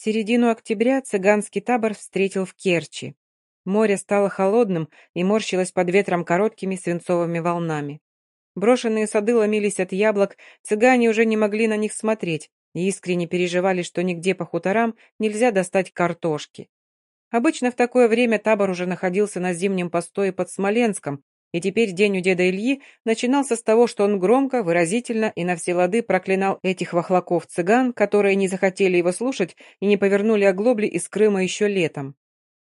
Середину октября цыганский табор встретил в Керчи. Море стало холодным и морщилось под ветром короткими свинцовыми волнами. Брошенные сады ломились от яблок, цыгане уже не могли на них смотреть и искренне переживали, что нигде по хуторам нельзя достать картошки. Обычно в такое время табор уже находился на зимнем постое под Смоленском, и теперь день у деда Ильи начинался с того, что он громко, выразительно и на все лады проклинал этих вахлаков-цыган, которые не захотели его слушать и не повернули оглобли из Крыма еще летом.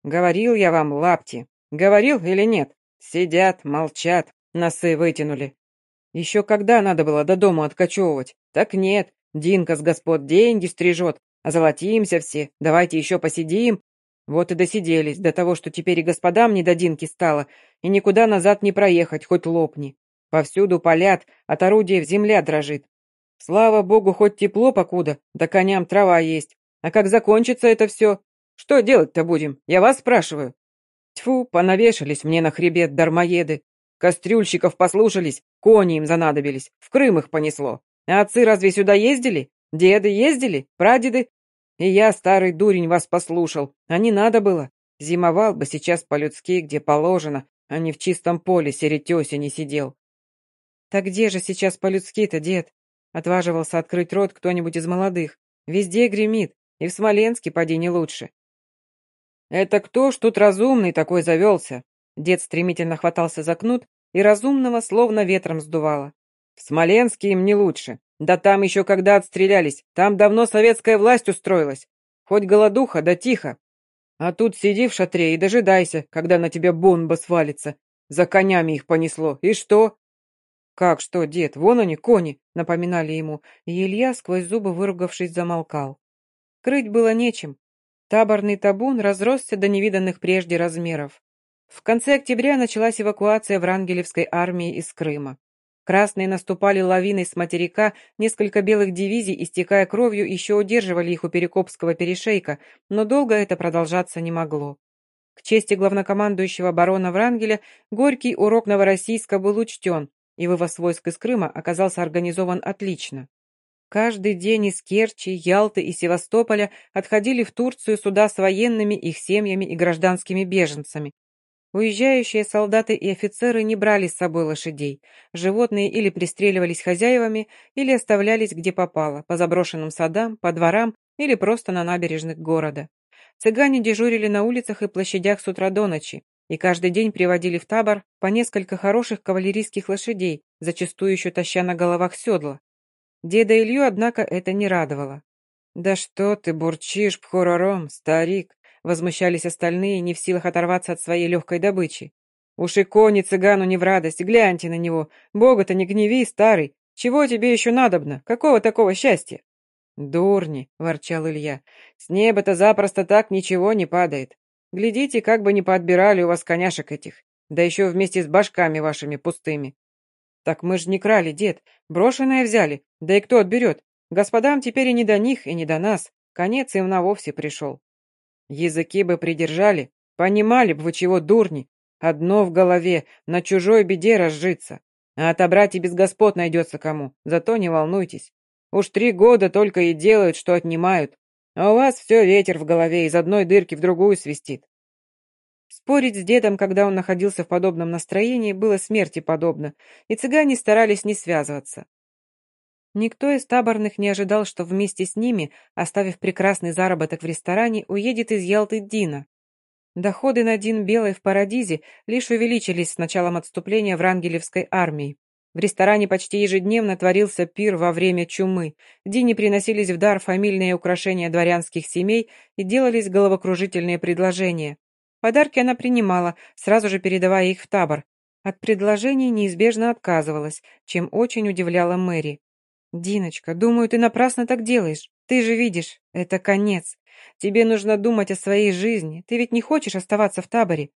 «Говорил я вам, лапти. Говорил или нет? Сидят, молчат, носы вытянули. Еще когда надо было до дома откачевывать? Так нет, Динка с господ деньги стрижет, а золотимся все, давайте еще посидим. Вот и досиделись до того, что теперь и господам не до Динки стало, и никуда назад не проехать, хоть лопни. Повсюду полят, от орудия в земля дрожит. Слава богу, хоть тепло покуда, да коням трава есть. А как закончится это все? Что делать-то будем? Я вас спрашиваю. Тьфу, понавешались мне на хребет дармоеды. Кастрюльщиков послушались, кони им занадобились, в Крым их понесло. А отцы разве сюда ездили? Деды ездили? Прадеды? И я, старый дурень, вас послушал. А не надо было. Зимовал бы сейчас по-людски, где положено, а не в чистом поле средь осени сидел. Так где же сейчас по-людски-то, дед? Отваживался открыть рот кто-нибудь из молодых. Везде гремит, и в Смоленске поди не лучше. Это кто ж тут разумный такой завелся? Дед стремительно хватался за кнут, и разумного словно ветром сдувало. В Смоленске им не лучше. Да там еще когда отстрелялись, там давно советская власть устроилась. Хоть голодуха, да тихо. А тут сиди в шатре и дожидайся, когда на тебя бомба свалится. За конями их понесло. И что? Как что, дед, вон они, кони, напоминали ему, и Илья, сквозь зубы выругавшись, замолкал. Крыть было нечем. Таборный табун разросся до невиданных прежде размеров. В конце октября началась эвакуация Врангелевской армии из Крыма. Красные наступали лавиной с материка, несколько белых дивизий, истекая кровью, еще удерживали их у Перекопского перешейка, но долго это продолжаться не могло. К чести главнокомандующего барона Врангеля, горький урок Новороссийска был учтен, и вывоз войск из Крыма оказался организован отлично. Каждый день из Керчи, Ялты и Севастополя отходили в Турцию суда с военными, их семьями и гражданскими беженцами, Уезжающие солдаты и офицеры не брали с собой лошадей. Животные или пристреливались хозяевами, или оставлялись где попало, по заброшенным садам, по дворам или просто на набережных города. Цыгане дежурили на улицах и площадях с утра до ночи, и каждый день приводили в табор по несколько хороших кавалерийских лошадей, зачастую еще таща на головах седла. Деда Илью, однако, это не радовало. «Да что ты бурчишь, пхорором, старик!» Возмущались остальные, не в силах оторваться от своей легкой добычи. «Уж и кони цыгану не в радость, гляньте на него. Бога-то не гневи, старый. Чего тебе еще надобно? Какого такого счастья?» «Дурни», — ворчал Илья, — «с неба-то запросто так ничего не падает. Глядите, как бы не подбирали у вас коняшек этих, да еще вместе с башками вашими пустыми». «Так мы ж не крали, дед, брошенное взяли, да и кто отберет? Господам теперь и не до них, и не до нас. Конец им на вовсе пришел». Языки бы придержали, понимали бы вы чего, дурни. Одно в голове, на чужой беде разжиться. А отобрать и без господ найдется кому, зато не волнуйтесь. Уж три года только и делают, что отнимают. А у вас все ветер в голове из одной дырки в другую свистит. Спорить с дедом, когда он находился в подобном настроении, было смерти подобно, и цыгане старались не связываться. Никто из таборных не ожидал, что вместе с ними, оставив прекрасный заработок в ресторане, уедет из Ялты Дина. Доходы на Дин Белой в Парадизе лишь увеличились с началом отступления Врангелевской армии. В ресторане почти ежедневно творился пир во время чумы. Дине приносились в дар фамильные украшения дворянских семей и делались головокружительные предложения. Подарки она принимала, сразу же передавая их в табор. От предложений неизбежно отказывалась, чем очень удивляла Мэри. «Диночка, думаю, ты напрасно так делаешь. Ты же видишь, это конец. Тебе нужно думать о своей жизни. Ты ведь не хочешь оставаться в таборе?»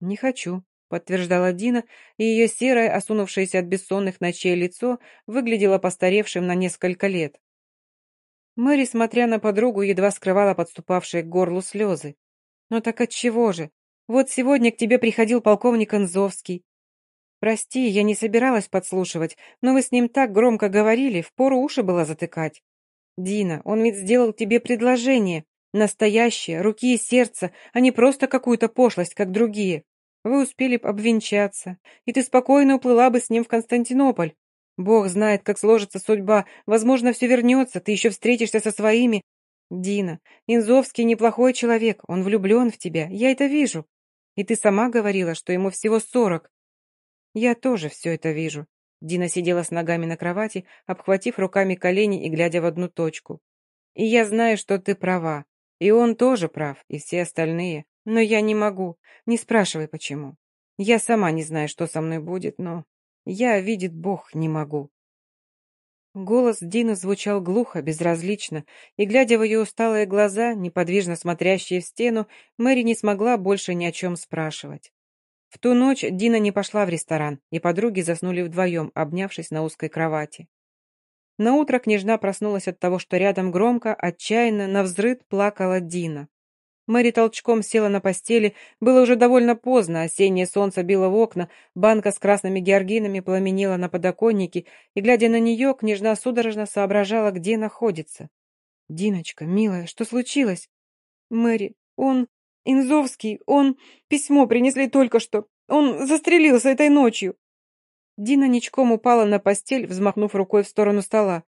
«Не хочу», — подтверждала Дина, и ее серое, осунувшееся от бессонных ночей лицо выглядело постаревшим на несколько лет. Мэри, смотря на подругу, едва скрывала подступавшие к горлу слезы. «Но так отчего же? Вот сегодня к тебе приходил полковник Анзовский. «Прости, я не собиралась подслушивать, но вы с ним так громко говорили, впору уши было затыкать». «Дина, он ведь сделал тебе предложение. Настоящее, руки и сердце, а не просто какую-то пошлость, как другие. Вы успели б обвенчаться, и ты спокойно уплыла бы с ним в Константинополь. Бог знает, как сложится судьба. Возможно, все вернется, ты еще встретишься со своими. Дина, Инзовский неплохой человек, он влюблен в тебя, я это вижу. И ты сама говорила, что ему всего сорок. Я тоже все это вижу. Дина сидела с ногами на кровати, обхватив руками колени и глядя в одну точку. И я знаю, что ты права. И он тоже прав, и все остальные. Но я не могу. Не спрашивай, почему. Я сама не знаю, что со мной будет, но... Я, видит Бог, не могу. Голос Дины звучал глухо, безразлично, и, глядя в ее усталые глаза, неподвижно смотрящие в стену, Мэри не смогла больше ни о чем спрашивать. В ту ночь Дина не пошла в ресторан, и подруги заснули вдвоем, обнявшись на узкой кровати. Наутро княжна проснулась от того, что рядом громко, отчаянно, навзрыд плакала Дина. Мэри толчком села на постели. Было уже довольно поздно, осеннее солнце било в окна, банка с красными георгинами пламенела на подоконнике, и, глядя на нее, княжна судорожно соображала, где находится. «Диночка, милая, что случилось?» «Мэри, он... Инзовский, он... Письмо принесли только что. Он застрелился этой ночью». Дина ничком упала на постель, взмахнув рукой в сторону стола.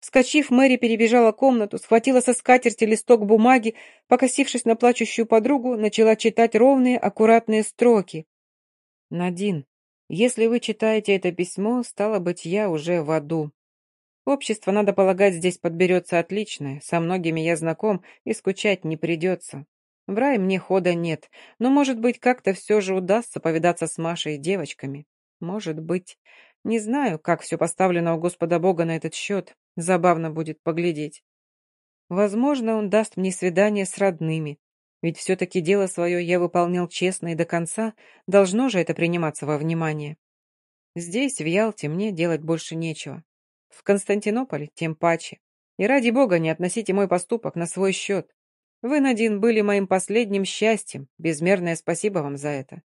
Вскочив, Мэри перебежала комнату, схватила со скатерти листок бумаги, покосившись на плачущую подругу, начала читать ровные, аккуратные строки. «Надин, если вы читаете это письмо, стало быть, я уже в аду. Общество, надо полагать, здесь подберется отличное, со многими я знаком, и скучать не придется. В рай мне хода нет, но, может быть, как-то все же удастся повидаться с Машей и девочками. Может быть. Не знаю, как все поставлено у Господа Бога на этот счет, Забавно будет поглядеть. Возможно, он даст мне свидание с родными, ведь все-таки дело свое я выполнял честно и до конца, должно же это приниматься во внимание. Здесь, в Ялте, мне делать больше нечего. В Константинополе тем паче. И ради бога не относите мой поступок на свой счет. Вы, Надин, были моим последним счастьем, безмерное спасибо вам за это.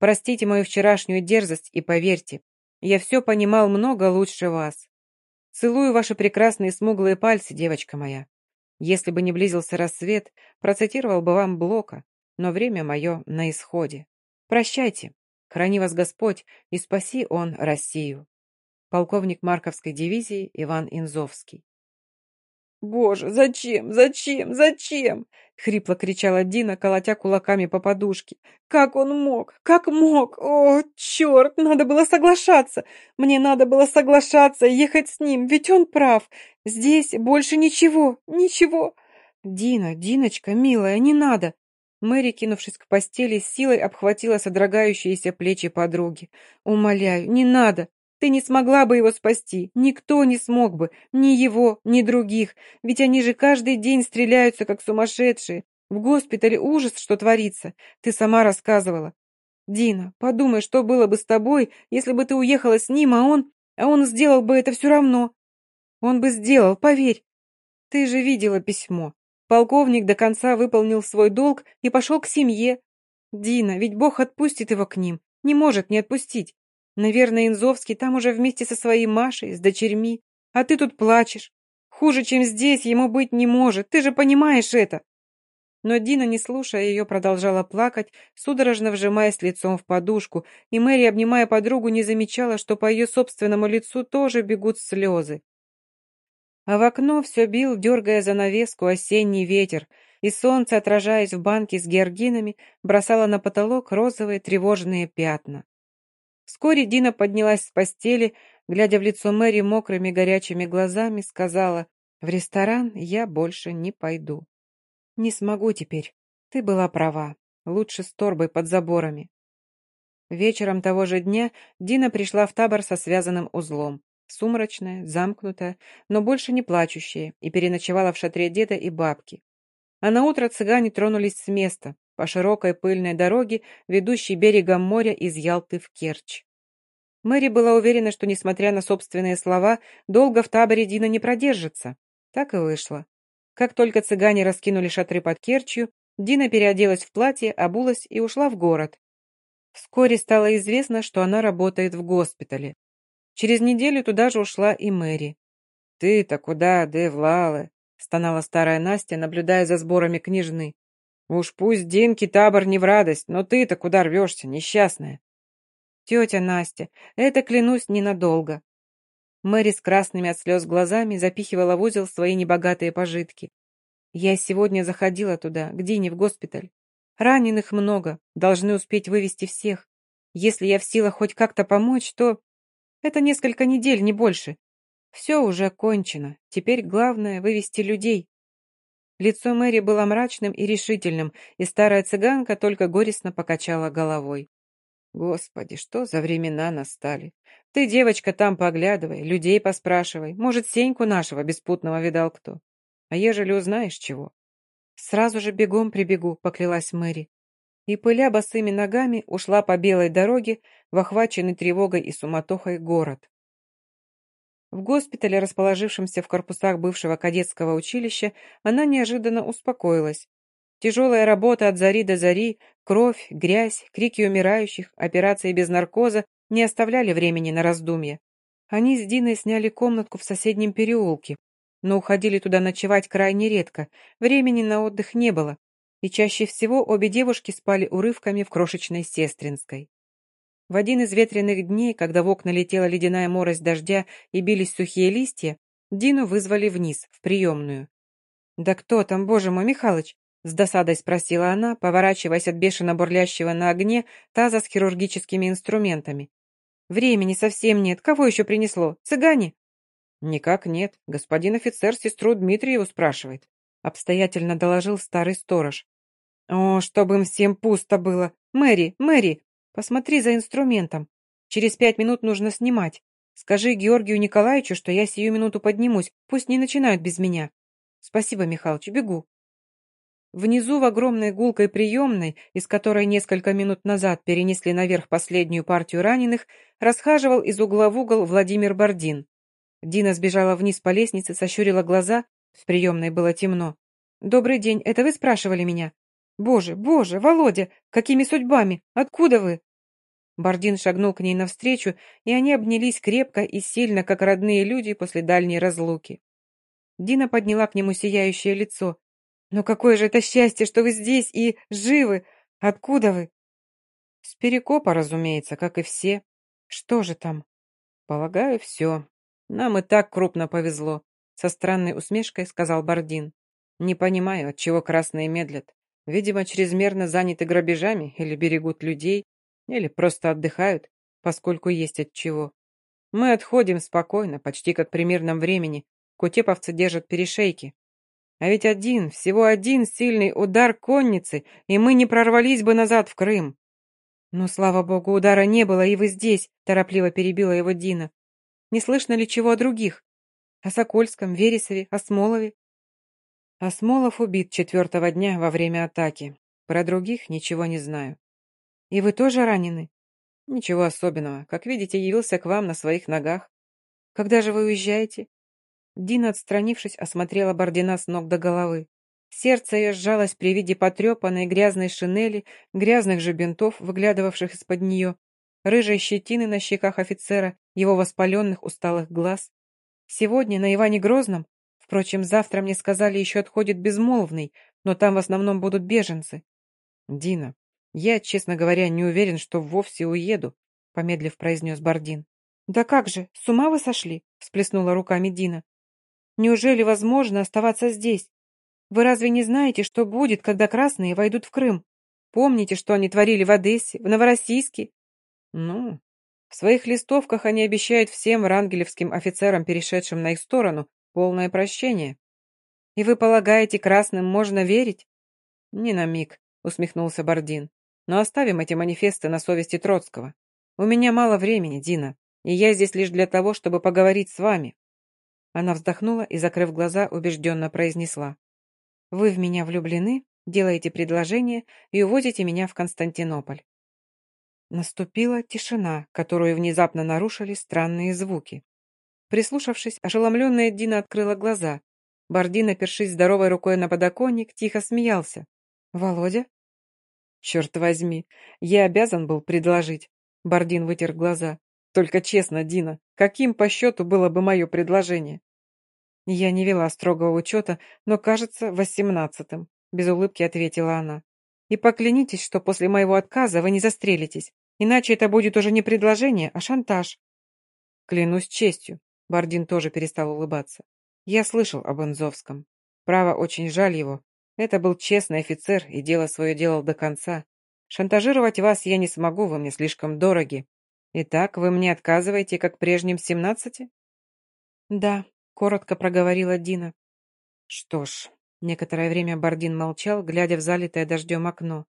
Простите мою вчерашнюю дерзость и поверьте, я все понимал много лучше вас. Целую ваши прекрасные смуглые пальцы, девочка моя. Если бы не близился рассвет, процитировал бы вам Блока, но время мое на исходе. Прощайте. Храни вас Господь и спаси Он Россию. Полковник Марковской дивизии Иван Инзовский. «Боже, зачем, зачем, зачем?» — хрипло кричала Дина, колотя кулаками по подушке. «Как он мог? Как мог? О, черт, надо было соглашаться! Мне надо было соглашаться и ехать с ним, ведь он прав. Здесь больше ничего, ничего!» «Дина, Диночка, милая, не надо!» Мэри, кинувшись к постели, с силой обхватила содрогающиеся плечи подруги. «Умоляю, не надо! Ты не смогла бы его спасти, никто не смог бы, ни его, ни других, ведь они же каждый день стреляются, как сумасшедшие. В госпитале ужас, что творится, ты сама рассказывала. Дина, подумай, что было бы с тобой, если бы ты уехала с ним, а он... А он сделал бы это все равно. Он бы сделал, поверь. Ты же видела письмо. Полковник до конца выполнил свой долг и пошел к семье. Дина, ведь Бог отпустит его к ним, не может не отпустить. Наверное, Инзовский там уже вместе со своей Машей, с дочерьми. А ты тут плачешь. Хуже, чем здесь, ему быть не может. Ты же понимаешь это. Но Дина, не слушая ее, продолжала плакать, судорожно вжимаясь лицом в подушку, и Мэри, обнимая подругу, не замечала, что по ее собственному лицу тоже бегут слезы. А в окно все бил, дергая занавеску, осенний ветер, и солнце, отражаясь в банке с георгинами, бросало на потолок розовые тревожные пятна. Вскоре Дина поднялась с постели, глядя в лицо Мэри мокрыми горячими глазами, сказала, «В ресторан я больше не пойду. Не смогу теперь. Ты была права. Лучше с торбой под заборами». Вечером того же дня Дина пришла в табор со связанным узлом. Сумрачная, замкнутая, но больше не плачущая, и переночевала в шатре деда и бабки. А на утро цыгане тронулись с места, по широкой пыльной дороге, ведущей берегом моря из Ялты в Керчь. Мэри была уверена, что, несмотря на собственные слова, долго в таборе Дина не продержится. Так и вышло. Как только цыгане раскинули шатры под Керчью, Дина переоделась в платье, обулась и ушла в город. Вскоре стало известно, что она работает в госпитале. Через неделю туда же ушла и Мэри. «Ты-то куда, Девлалы?» стонала старая Настя, наблюдая за сборами княжны. «Уж пусть Динки табор не в радость, но ты-то куда рвешься, несчастная?» «Тетя Настя, это, клянусь, ненадолго». Мэри с красными от слез глазами запихивала в узел свои небогатые пожитки. «Я сегодня заходила туда, к Дине в госпиталь. Раненых много, должны успеть вывести всех. Если я в силах хоть как-то помочь, то... Это несколько недель, не больше. Все уже кончено. Теперь главное — вывести людей. Лицо Мэри было мрачным и решительным, и старая цыганка только горестно покачала головой. Господи, что за времена настали. Ты, девочка, там поглядывай, людей поспрашивай. Может, Сеньку нашего беспутного видал кто. А ежели узнаешь чего? Сразу же бегом прибегу, поклялась Мэри. И, пыля босыми ногами, ушла по белой дороге в охваченный тревогой и суматохой город. В госпитале, расположившемся в корпусах бывшего кадетского училища, она неожиданно успокоилась. Тяжелая работа от зари до зари, кровь, грязь, крики умирающих, операции без наркоза не оставляли времени на раздумья. Они с Диной сняли комнатку в соседнем переулке, но уходили туда ночевать крайне редко, времени на отдых не было, и чаще всего обе девушки спали урывками в крошечной сестринской. В один из ветреных дней, когда в окна летела ледяная морось дождя и бились сухие листья, Дину вызвали вниз, в приемную. «Да кто там, боже мой, Михалыч?» — с досадой спросила она, поворачиваясь от бешено бурлящего на огне таза с хирургическими инструментами. «Времени совсем нет. Кого еще принесло? Цыгане?» «Никак нет. Господин офицер сестру Дмитриеву спрашивает», — обстоятельно доложил старый сторож. «О, чтобы им всем пусто было! Мэри, Мэри, Посмотри за инструментом. Через пять минут нужно снимать. Скажи Георгию Николаевичу, что я сию минуту поднимусь. Пусть не начинают без меня. Спасибо, Михалыч, бегу. Внизу в огромной гулкой приемной, из которой несколько минут назад перенесли наверх последнюю партию раненых, расхаживал из угла в угол Владимир Бордин. Дина сбежала вниз по лестнице, сощурила глаза. В приемной было темно. «Добрый день, это вы спрашивали меня?» «Боже, боже, Володя, какими судьбами? Откуда вы?» Бардин шагнул к ней навстречу, и они обнялись крепко и сильно, как родные люди после дальней разлуки. Дина подняла к нему сияющее лицо. «Но какое же это счастье, что вы здесь и живы! Откуда вы?» «С Перекопа, разумеется, как и все. Что же там?» «Полагаю, все. Нам и так крупно повезло», — со странной усмешкой сказал Бардин. «Не понимаю, отчего красные медлят. Видимо, чрезмерно заняты грабежами или берегут людей, или просто отдыхают, поскольку есть от чего. Мы отходим спокойно, почти как при мирном времени. Кутеповцы держат перешейки. А ведь один, всего один сильный удар конницы, и мы не прорвались бы назад в Крым. «Ну, слава богу, удара не было, и вы здесь», — торопливо перебила его Дина. «Не слышно ли чего о других? О Сокольском, Вересове, о Смолове?» Осмолов убит четвертого дня во время атаки. Про других ничего не знаю. И вы тоже ранены? Ничего особенного. Как видите, явился к вам на своих ногах. Когда же вы уезжаете? Дина, отстранившись, осмотрела Бордина с ног до головы. Сердце ее сжалось при виде потрепанной грязной шинели, грязных же бинтов, выглядывавших из-под нее, рыжей щетины на щеках офицера, его воспаленных усталых глаз. Сегодня на Иване Грозном Впрочем, завтра мне сказали, еще отходит безмолвный, но там в основном будут беженцы. Дина, я, честно говоря, не уверен, что вовсе уеду, помедлив произнес Бардин. Да как же, с ума вы сошли? всплеснула руками Дина. Неужели возможно оставаться здесь? Вы разве не знаете, что будет, когда красные войдут в Крым? Помните, что они творили в Одессе, в Новороссийске? Ну, в своих листовках они обещают всем врангелевским офицерам, перешедшим на их сторону, Полное прощение. И вы полагаете, красным можно верить? Не на миг, усмехнулся Бардин. Но оставим эти манифесты на совести Троцкого. У меня мало времени, Дина, и я здесь лишь для того, чтобы поговорить с вами. Она вздохнула и, закрыв глаза, убежденно произнесла. «Вы в меня влюблены, делаете предложение и увозите меня в Константинополь». Наступила тишина, которую внезапно нарушили странные звуки. Прислушавшись, ошеломленная Дина открыла глаза. Бардин, опершись здоровой рукой на подоконник, тихо смеялся. «Володя?» «Черт возьми, я обязан был предложить». Бардин вытер глаза. «Только честно, Дина, каким по счету было бы мое предложение?» Я не вела строгого учета, но, кажется, восемнадцатым, без улыбки ответила она. И поклянитесь, что после моего отказа вы не застрелитесь, иначе это будет уже не предложение, а шантаж. Клянусь честью. Бардин тоже перестал улыбаться. Я слышал об Инзовском. Право, очень жаль его. Это был честный офицер и дело свое делал до конца. Шантажировать вас я не смогу, вы мне слишком дороги. Итак, вы мне отказываете, как прежним семнадцати? Да, коротко проговорила Дина. Что ж, некоторое время Бардин молчал, глядя в залитое дождем окно.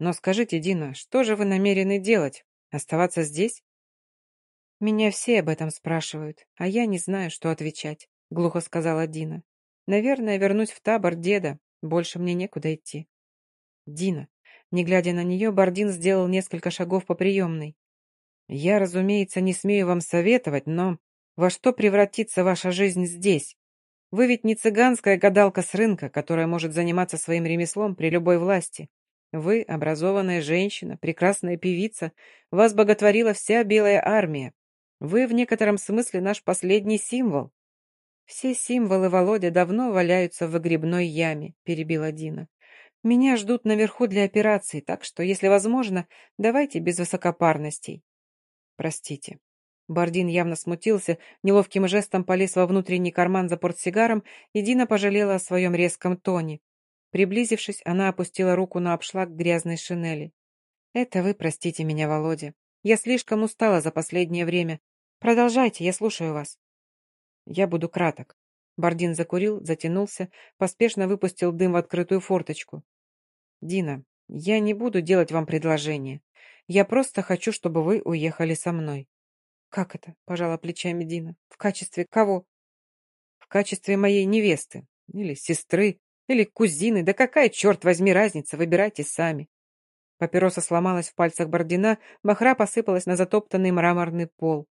Но скажите, Дина, что же вы намерены делать? Оставаться здесь? Меня все об этом спрашивают, а я не знаю, что отвечать, глухо сказала Дина. Наверное, вернусь в табор деда, больше мне некуда идти. Дина, не глядя на нее, Бардин сделал несколько шагов по приемной. «Я, разумеется, не смею вам советовать, но во что превратится ваша жизнь здесь? Вы ведь не цыганская гадалка с рынка, которая может заниматься своим ремеслом при любой власти. Вы, образованная женщина, прекрасная певица, вас боготворила вся белая армия. Вы в некотором смысле наш последний символ». «Все символы Володя давно валяются в выгребной яме», — перебила Дина. Меня ждут наверху для операции, так что, если возможно, давайте без высокопарностей. Простите. Бардин явно смутился, неловким жестом полез во внутренний карман за портсигаром, и Дина пожалела о своем резком тоне. Приблизившись, она опустила руку на обшлаг грязной шинели. «Это вы простите меня, Володя. Я слишком устала за последнее время. Продолжайте, я слушаю вас». «Я буду краток». Бардин закурил, затянулся, поспешно выпустил дым в открытую форточку. «Дина, я не буду делать вам предложение. Я просто хочу, чтобы вы уехали со мной». «Как это?» – пожала плечами Дина. «В качестве кого?» «В качестве моей невесты. Или сестры. Или кузины. Да какая, черт возьми, разница? Выбирайте сами». Папироса сломалась в пальцах Бордина, махра посыпалась на затоптанный мраморный пол.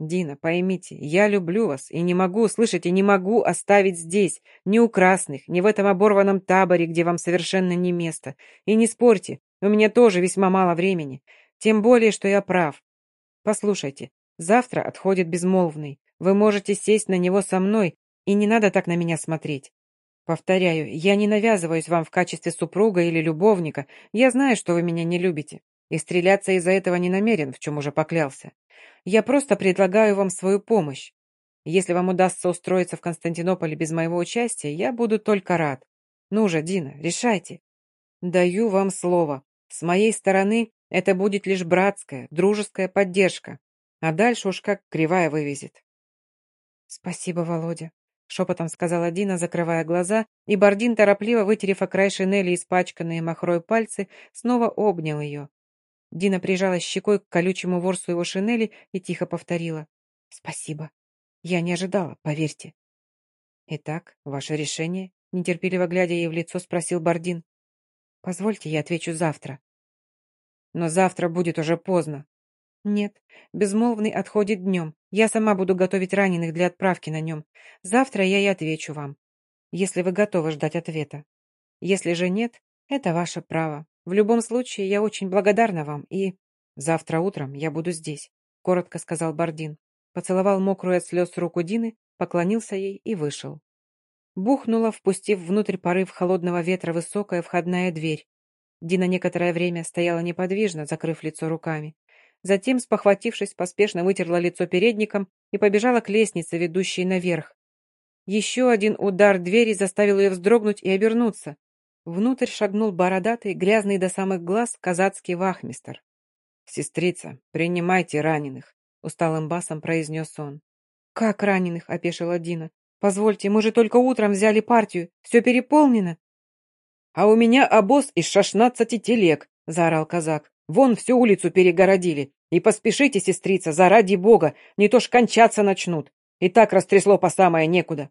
«Дина, поймите, я люблю вас и не могу, слышите, не могу оставить здесь, ни у красных, ни в этом оборванном таборе, где вам совершенно не место. И не спорьте, у меня тоже весьма мало времени, тем более, что я прав. Послушайте, завтра отходит безмолвный, вы можете сесть на него со мной, и не надо так на меня смотреть. Повторяю, я не навязываюсь вам в качестве супруга или любовника, я знаю, что вы меня не любите, и стреляться из-за этого не намерен, в чем уже поклялся. Я просто предлагаю вам свою помощь. Если вам удастся устроиться в Константинополе без моего участия, я буду только рад. Ну же, Дина, решайте. Даю вам слово. С моей стороны это будет лишь братская, дружеская поддержка. А дальше уж как кривая вывезет. Спасибо, Володя, шепотом сказала Дина, закрывая глаза, и Бардин, торопливо вытерев о край шинели испачканные махрой пальцы, снова обнял ее. Дина прижалась щекой к колючему ворсу его шинели и тихо повторила. «Спасибо. Я не ожидала, поверьте». «Итак, ваше решение?» Нетерпеливо глядя ей в лицо, спросил Бардин. «Позвольте, я отвечу завтра». «Но завтра будет уже поздно». «Нет, безмолвный отходит днем. Я сама буду готовить раненых для отправки на нем. Завтра я и отвечу вам, если вы готовы ждать ответа. Если же нет, это ваше право. В любом случае, я очень благодарна вам и... Завтра утром я буду здесь, коротко сказал Бардин. Поцеловал мокрую от слез руку Дины, поклонился ей и вышел. Бухнула, впустив внутрь порыв холодного ветра высокая входная дверь. Дина некоторое время стояла неподвижно, закрыв лицо руками. Затем, спохватившись, поспешно вытерла лицо передником и побежала к лестнице, ведущей наверх. Еще один удар двери заставил ее вздрогнуть и обернуться. Внутрь шагнул бородатый, грязный до самых глаз казацкий вахмистр. «Сестрица, принимайте раненых», — усталым басом произнес он. «Как раненых?» — опешила Дина. «Позвольте, мы же только утром взяли партию. Все переполнено». «А у меня обоз из шестнадцати телег», — заорал казак. «Вон всю улицу перегородили. И поспешите, сестрица, заради бога, не то ж кончаться начнут. И так растрясло по самое некуда».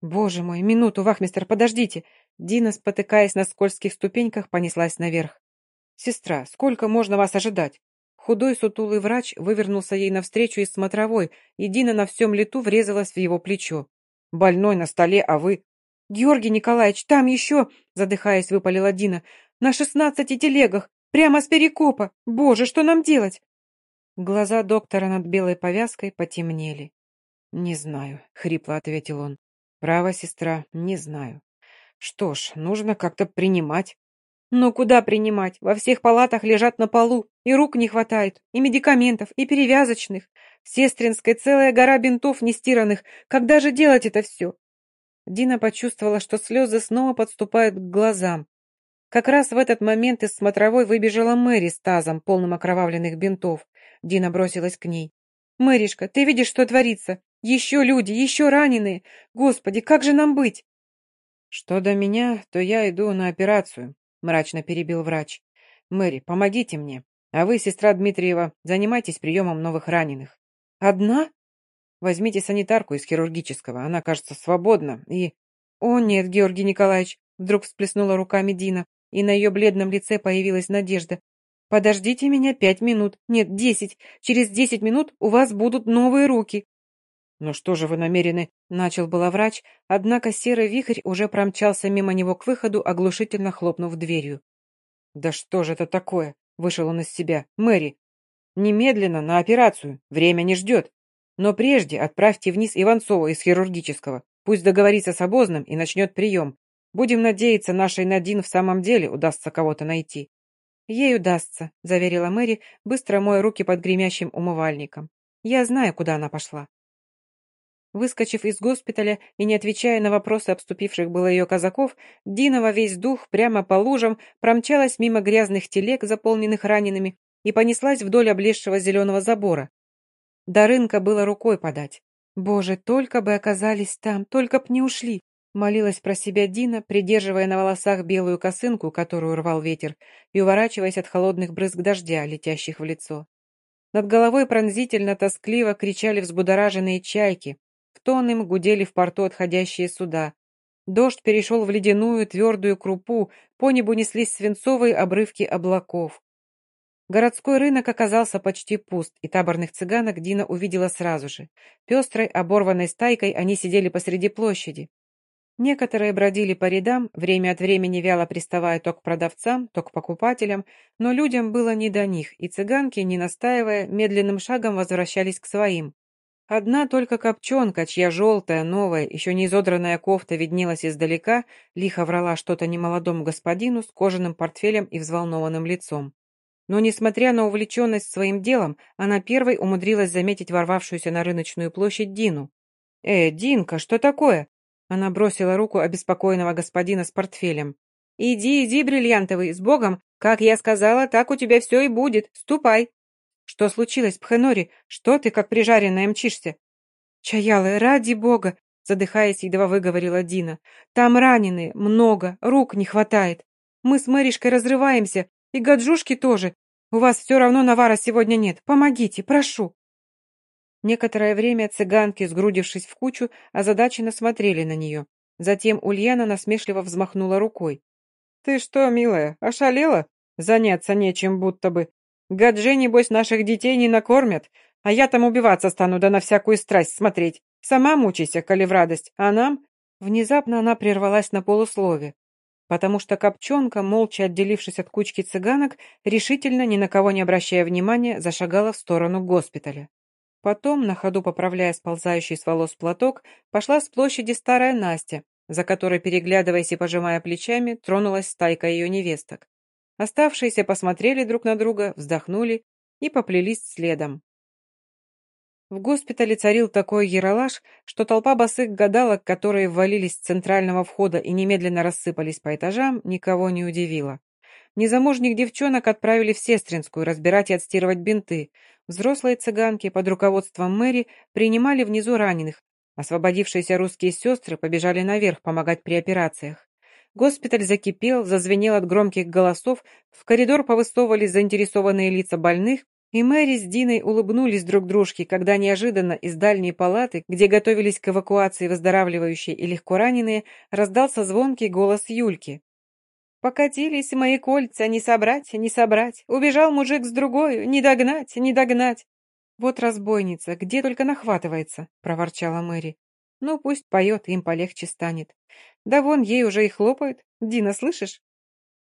«Боже мой, минуту, вахмистер, подождите!» Дина, спотыкаясь на скользких ступеньках, понеслась наверх. «Сестра, сколько можно вас ожидать?» Худой сутулый врач вывернулся ей навстречу из смотровой, и Дина на всем лету врезалась в его плечо. «Больной на столе, а вы...» «Георгий Николаевич, там еще...» задыхаясь, выпалила Дина. «На шестнадцати телегах! Прямо с перекопа! Боже, что нам делать?» Глаза доктора над белой повязкой потемнели. «Не знаю», — хрипло ответил он. Право, сестра, не знаю. Что ж, нужно как-то принимать. Но куда принимать? Во всех палатах лежат на полу, и рук не хватает, и медикаментов, и перевязочных. В Сестринской целая гора бинтов нестиранных. Когда же делать это все? Дина почувствовала, что слезы снова подступают к глазам. Как раз в этот момент из смотровой выбежала Мэри с тазом, полным окровавленных бинтов. Дина бросилась к ней. «Мэришка, ты видишь, что творится? Еще люди, еще раненые! Господи, как же нам быть?» «Что до меня, то я иду на операцию», — мрачно перебил врач. «Мэри, помогите мне. А вы, сестра Дмитриева, занимайтесь приемом новых раненых». «Одна?» «Возьмите санитарку из хирургического, она, кажется, свободна, и...» «О, нет, Георгий Николаевич!» — вдруг всплеснула руками Дина, и на ее бледном лице появилась надежда. «Подождите меня пять минут, нет, десять. Через десять минут у вас будут новые руки». «Ну что же вы намерены?» — начал было врач, однако серый вихрь уже промчался мимо него к выходу, оглушительно хлопнув дверью. «Да что же это такое?» — вышел он из себя. «Мэри, немедленно на операцию, время не ждет. Но прежде отправьте вниз Иванцова из хирургического. Пусть договорится с обозным и начнет прием. Будем надеяться, нашей Надин в самом деле удастся кого-то найти». «Ей удастся», — заверила Мэри, быстро моя руки под гремящим умывальником. «Я знаю, куда она пошла». Выскочив из госпиталя и не отвечая на вопросы обступивших было ее казаков, Дина во весь дух прямо по лужам промчалась мимо грязных телег, заполненных ранеными, и понеслась вдоль облезшего зеленого забора. До рынка было рукой подать. «Боже, только бы оказались там, только б не ушли!» Молилась про себя Дина, придерживая на волосах белую косынку, которую рвал ветер, и уворачиваясь от холодных брызг дождя, летящих в лицо. Над головой пронзительно, тоскливо кричали взбудораженные чайки, в тон им гудели в порту отходящие суда. Дождь перешел в ледяную твердую крупу, по небу неслись свинцовые обрывки облаков. Городской рынок оказался почти пуст, и таборных цыганок Дина увидела сразу же. Пестрой, оборванной стайкой они сидели посреди площади. Некоторые бродили по рядам, время от времени вяло приставая то к продавцам, то к покупателям, но людям было не до них, и цыганки, не настаивая, медленным шагом возвращались к своим. Одна только копченка, чья желтая, новая, еще не изодранная кофта виднелась издалека, лихо врала что-то немолодому господину с кожаным портфелем и взволнованным лицом. Но, несмотря на увлеченность своим делом, она первой умудрилась заметить ворвавшуюся на рыночную площадь Дину. «Э, Динка, что такое?» Она бросила руку обеспокоенного господина с портфелем. «Иди, иди, бриллиантовый, с Богом! Как я сказала, так у тебя все и будет. Ступай!» «Что случилось, Пхенори? Что ты, как прижаренная, мчишься?» «Чаялы, ради бога!» задыхаясь, едва выговорила Дина. «Там раненые, много, рук не хватает. Мы с Мэришкой разрываемся, и гаджушки тоже. У вас все равно навара сегодня нет. Помогите, прошу!» Некоторое время цыганки, сгрудившись в кучу, озадаченно смотрели на нее. Затем Ульяна насмешливо взмахнула рукой. «Ты что, милая, ошалела? Заняться нечем будто бы. Гаджи, небось, наших детей не накормят, а я там убиваться стану, да на всякую страсть смотреть. Сама мучайся, коли в радость, а нам...» Внезапно она прервалась на полуслове, потому что Копченка, молча отделившись от кучки цыганок, решительно, ни на кого не обращая внимания, зашагала в сторону госпиталя. Потом, на ходу поправляя сползающий с волос платок, пошла с площади старая Настя, за которой, переглядываясь и пожимая плечами, тронулась стайка ее невесток. Оставшиеся посмотрели друг на друга, вздохнули и поплелись следом. В госпитале царил такой яролаж, что толпа босых гадалок, которые ввалились с центрального входа и немедленно рассыпались по этажам, никого не удивила. Незамужних девчонок отправили в Сестринскую разбирать и отстирывать бинты. Взрослые цыганки под руководством Мэри принимали внизу раненых. Освободившиеся русские сестры побежали наверх помогать при операциях. Госпиталь закипел, зазвенел от громких голосов, в коридор повысовывались заинтересованные лица больных, и Мэри с Диной улыбнулись друг дружке, когда неожиданно из дальней палаты, где готовились к эвакуации выздоравливающие и легко раненые, раздался звонкий голос Юльки. «Покатились мои кольца, не собрать, не собрать. Убежал мужик с другой, не догнать, не догнать». «Вот разбойница, где только нахватывается», — проворчала Мэри. «Ну, пусть поет, им полегче станет. Да вон, ей уже и хлопают. Дина, слышишь?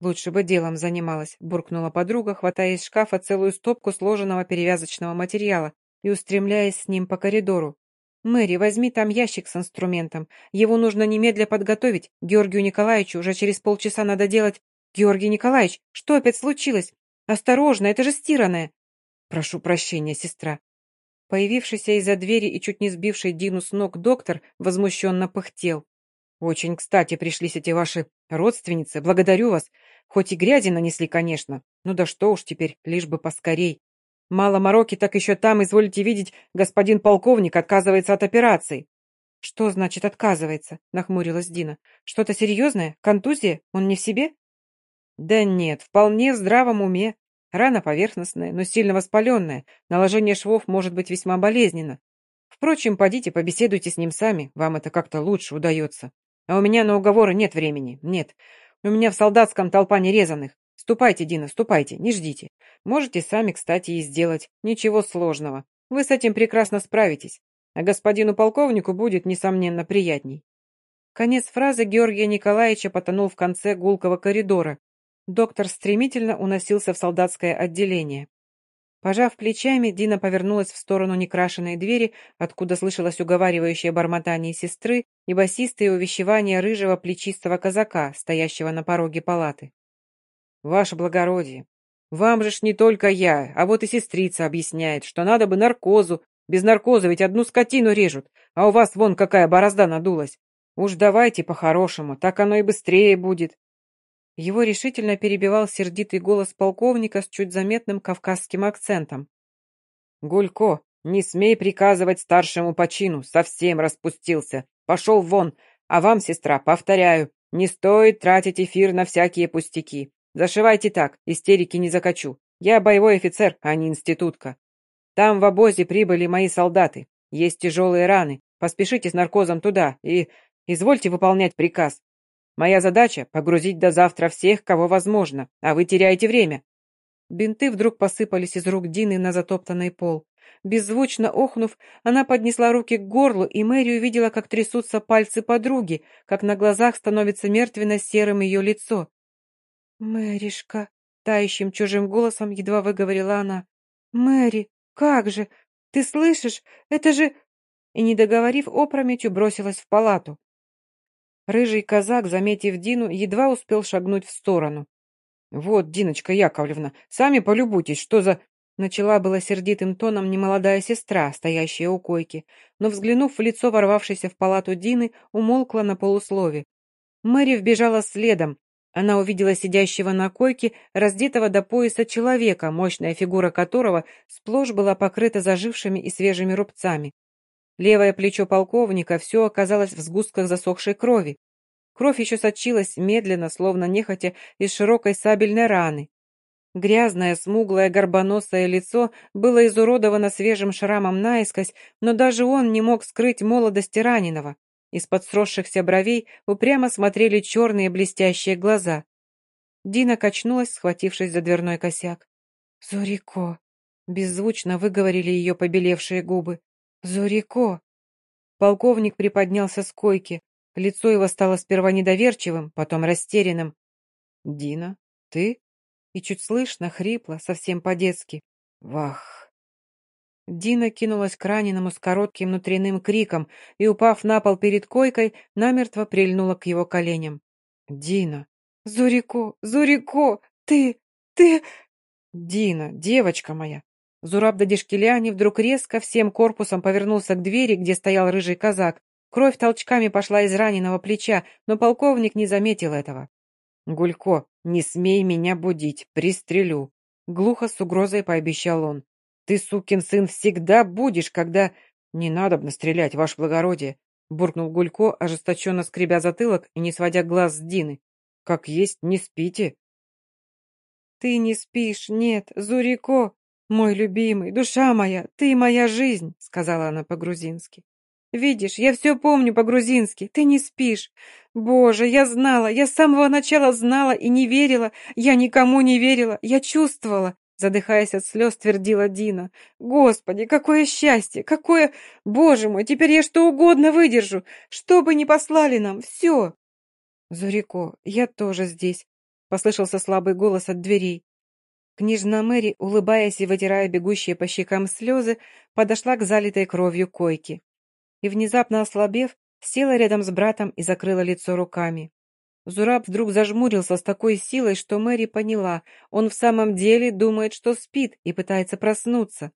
Лучше бы делом занималась, буркнула подруга, хватая из шкафа целую стопку сложенного перевязочного материала и устремляясь с ним по коридору. «Мэри, возьми там ящик с инструментом. Его нужно немедля подготовить. Георгию Николаевичу уже через полчаса надо делать...» «Георгий Николаевич, что опять случилось? Осторожно, это же стиранное!» «Прошу прощения, сестра». Появившийся из-за двери и чуть не сбивший Дину с ног доктор возмущенно пыхтел. «Очень кстати пришлись эти ваши родственницы. Благодарю вас. Хоть и грязи нанесли, конечно. Ну да что уж теперь, лишь бы поскорей. Мало мороки, так еще там, изволите видеть, господин полковник отказывается от операции». «Что значит отказывается?» — нахмурилась Дина. «Что-то серьезное? Контузия? Он не в себе?» «Да нет, вполне в здравом уме. Рана поверхностная, но сильно воспаленная. Наложение швов может быть весьма болезненно. Впрочем, подите, побеседуйте с ним сами, вам это как-то лучше удается. А у меня на уговоры нет времени, нет. У меня в солдатском толпа нерезанных. Ступайте, Дина, ступайте, не ждите. Можете сами, кстати, и сделать. Ничего сложного. Вы с этим прекрасно справитесь. А господину полковнику будет, несомненно, приятней. Конец фразы Георгия Николаевича потонул в конце гулкого коридора. Доктор стремительно уносился в солдатское отделение. Пожав плечами, Дина повернулась в сторону некрашенной двери, откуда слышалось уговаривающее бормотание сестры и басистые увещевания рыжего плечистого казака, стоящего на пороге палаты. «Ваше благородие, вам же ж не только я, а вот и сестрица объясняет, что надо бы наркозу. Без наркоза ведь одну скотину режут, а у вас вон какая борозда надулась. Уж давайте по-хорошему, так оно и быстрее будет». Его решительно перебивал сердитый голос полковника с чуть заметным кавказским акцентом. «Гулько, не смей приказывать старшему по чину, совсем распустился. Пошел вон, а вам, сестра, повторяю, не стоит тратить эфир на всякие пустяки. Зашивайте так, истерики не закачу. Я боевой офицер, а не институтка. Там в обозе прибыли мои солдаты. Есть тяжелые раны. Поспешите с наркозом туда и извольте выполнять приказ. Моя задача — погрузить до завтра всех, кого возможно, а вы теряете время». Бинты вдруг посыпались из рук Дины на затоптанный пол. Беззвучно охнув, она поднесла руки к горлу, и Мэри увидела, как трясутся пальцы подруги, как на глазах становится мертвенно-серым ее лицо. «Мэришка», — тающим чужим голосом едва выговорила она. «Мэри, как же? Ты слышишь? Это же...» И, не договорив опрометью, бросилась в палату. Рыжий казак, заметив Дину, едва успел шагнуть в сторону. «Вот, Диночка Яковлевна, сами полюбуйтесь, что за...» Начала было сердитым тоном немолодая сестра, стоящая у койки, но, взглянув в лицо ворвавшейся в палату Дины, умолкла на полуслове. Мэри вбежала следом, она увидела сидящего на койке, раздетого до пояса человека, мощная фигура которого сплошь была покрыта зажившими и свежими рубцами. Левое плечо полковника все оказалось в сгустках засохшей крови. Кровь еще сочилась медленно, словно нехотя, из широкой сабельной раны. Грязное, смуглое, горбоносое лицо было изуродовано свежим шрамом наискось, но даже он не мог скрыть молодости раненого. Из-под сросшихся бровей упрямо смотрели черные блестящие глаза. Дина качнулась, схватившись за дверной косяк. «Зурико!» — беззвучно выговорили ее побелевшие губы. «Зурико!» Полковник приподнялся с койки. Лицо его стало сперва недоверчивым, потом растерянным. «Дина, ты?» И чуть слышно, хрипло, совсем по-детски. «Вах!» Дина кинулась к раненому с коротким внутренним криком и, упав на пол перед койкой, намертво прильнула к его коленям. «Дина! Зурико! Зурико! Ты! Ты...» «Дина, девочка моя!» Зураб Дадишкеляни вдруг резко всем корпусом повернулся к двери, где стоял рыжий казак. Кровь толчками пошла из раненого плеча, но полковник не заметил этого. «Гулько, не смей меня будить, пристрелю!» Глухо с угрозой пообещал он. Ты, сукин сын, всегда будешь, когда... Не надо стрелять, ваше благородие, буркнул Гулько, ожесточенно скребя затылок и не сводя глаз с Дины. Как есть, не спите. Ты не спишь, нет, Зурико, мой любимый, душа моя, ты моя жизнь, сказала она по-грузински. Видишь, я все помню по-грузински. Ты не спишь. Боже, я знала, я с самого начала знала и не верила. Я никому не верила, я чувствовала. Задыхаясь от слез, твердила Дина. «Господи, какое счастье! Какое... Боже мой, теперь я что угодно выдержу! Что бы ни послали нам, все!» «Зурико, я тоже здесь», — послышался слабый голос от дверей. Княжна Мэри, улыбаясь и вытирая бегущие по щекам слезы, подошла к залитой кровью койке. и, внезапно ослабев, села рядом с братом и закрыла лицо руками. Зураб вдруг зажмурился с такой силой, что Мэри поняла, он в самом деле думает, что спит и пытается проснуться.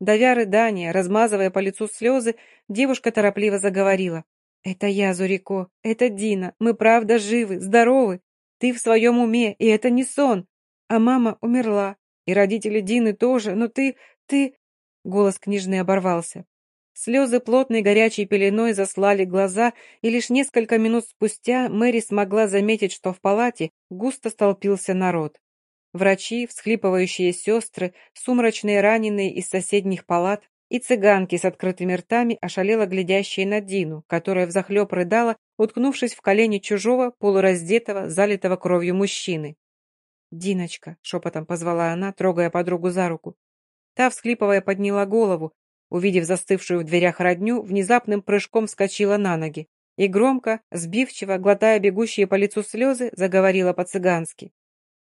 Давя рыдания, размазывая по лицу слезы, девушка торопливо заговорила. «Это я, Зурико, это Дина, мы правда живы, здоровы. Ты в своем уме, и это не сон. А мама умерла, и родители Дины тоже, но ты, ты...» Голос книжный оборвался. Слезы плотной горячей пеленой заслали глаза, и лишь несколько минут спустя Мэри смогла заметить, что в палате густо столпился народ. Врачи, всхлипывающие сестры, сумрачные раненые из соседних палат и цыганки с открытыми ртами, ошалело глядящие на Дину, которая взахлеб рыдала, уткнувшись в колени чужого, полураздетого, залитого кровью мужчины. «Диночка», — шепотом позвала она, трогая подругу за руку. Та, всхлипывая, подняла голову, увидев застывшую в дверях родню, внезапным прыжком вскочила на ноги и громко, сбивчиво, глотая бегущие по лицу слезы, заговорила по-цыгански.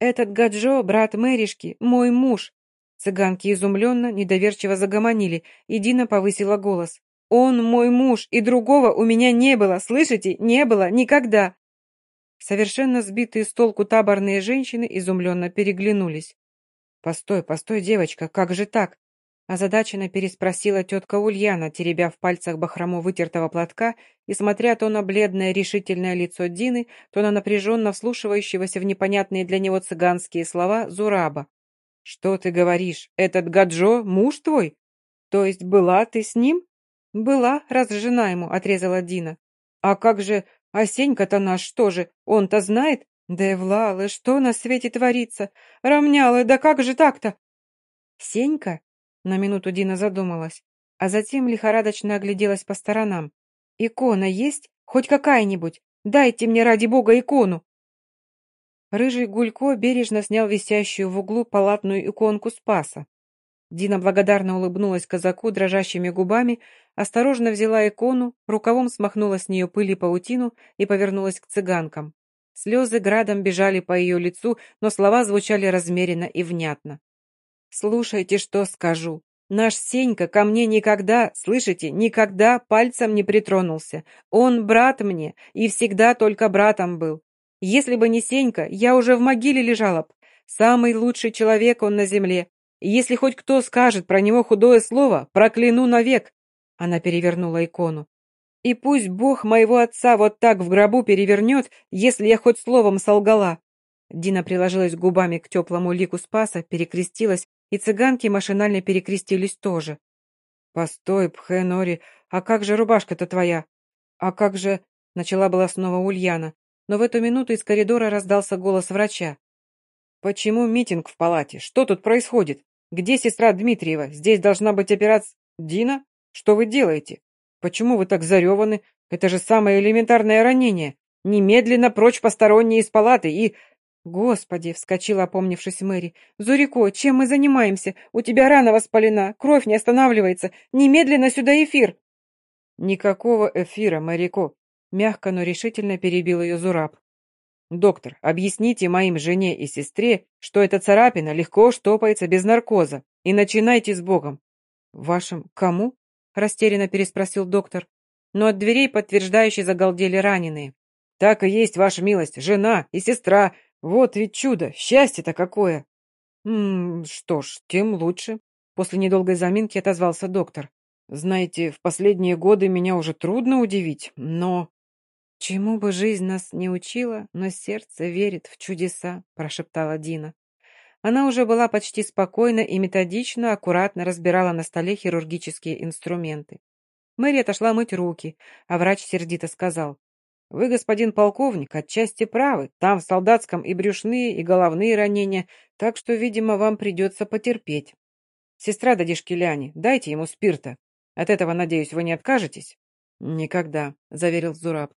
«Этот Гаджо, брат Мэришки, мой муж!» Цыганки изумленно, недоверчиво загомонили, и Дина повысила голос. «Он мой муж, и другого у меня не было, слышите? Не было, никогда!» Совершенно сбитые с толку таборные женщины изумленно переглянулись. «Постой, постой, девочка, как же так? Озадаченно переспросила тетка Ульяна, теребя в пальцах бахрому вытертого платка и смотря то на бледное решительное лицо Дины, то на напряженно вслушивающегося в непонятные для него цыганские слова Зураба. «Что ты говоришь? Этот Гаджо муж твой? То есть была ты с ним?» «Была, раз жена ему», — отрезала Дина. «А как же, Осенька-то наш, что же, он-то знает? Да Евлалы, что на свете творится? Рамнялы, да как же так-то?» «Сенька?» На минуту Дина задумалась, а затем лихорадочно огляделась по сторонам. «Икона есть? Хоть какая-нибудь? Дайте мне ради бога икону!» Рыжий Гулько бережно снял висящую в углу палатную иконку Спаса. Дина благодарно улыбнулась казаку дрожащими губами, осторожно взяла икону, рукавом смахнула с нее пыль и паутину и повернулась к цыганкам. Слезы градом бежали по ее лицу, но слова звучали размеренно и внятно. Слушайте, что скажу. Наш Сенька ко мне никогда, слышите, никогда пальцем не притронулся. Он брат мне, и всегда только братом был. Если бы не Сенька, я уже в могиле лежала б. Самый лучший человек он на земле. Если хоть кто скажет про него худое слово, прокляну навек. Она перевернула икону. И пусть Бог моего отца вот так в гробу перевернет, если я хоть словом солгала. Дина приложилась губами к теплому лику Спаса, перекрестилась и цыганки машинально перекрестились тоже. «Постой, Пхенори, а как же рубашка-то твоя? А как же...» — начала была снова Ульяна, но в эту минуту из коридора раздался голос врача. «Почему митинг в палате? Что тут происходит? Где сестра Дмитриева? Здесь должна быть операция...» «Дина? Что вы делаете? Почему вы так зареваны? Это же самое элементарное ранение. Немедленно прочь посторонние из палаты и...» «Господи!» — вскочила, опомнившись Мэри. «Зурико, чем мы занимаемся? У тебя рана воспалена, кровь не останавливается. Немедленно сюда эфир!» «Никакого эфира, Мэрико!» — мягко, но решительно перебил ее Зураб. «Доктор, объясните моим жене и сестре, что эта царапина легко штопается без наркоза, и начинайте с Богом». «Вашим кому?» — растерянно переспросил доктор. Но от дверей подтверждающе загалдели раненые. «Так и есть, ваша милость, жена и сестра, вот ведь чудо, счастье-то какое! М что ж, тем лучше. После недолгой заминки отозвался доктор. Знаете, в последние годы меня уже трудно удивить, но... Чему бы жизнь нас не учила, но сердце верит в чудеса, прошептала Дина. Она уже была почти спокойна и методично, аккуратно разбирала на столе хирургические инструменты. Мэри отошла мыть руки, а врач сердито сказал. Вы, господин полковник, отчасти правы. Там в солдатском и брюшные, и головные ранения, так что, видимо, вам придется потерпеть. Сестра дадишки Ляни, дайте ему спирта. От этого, надеюсь, вы не откажетесь? Никогда, заверил Зураб.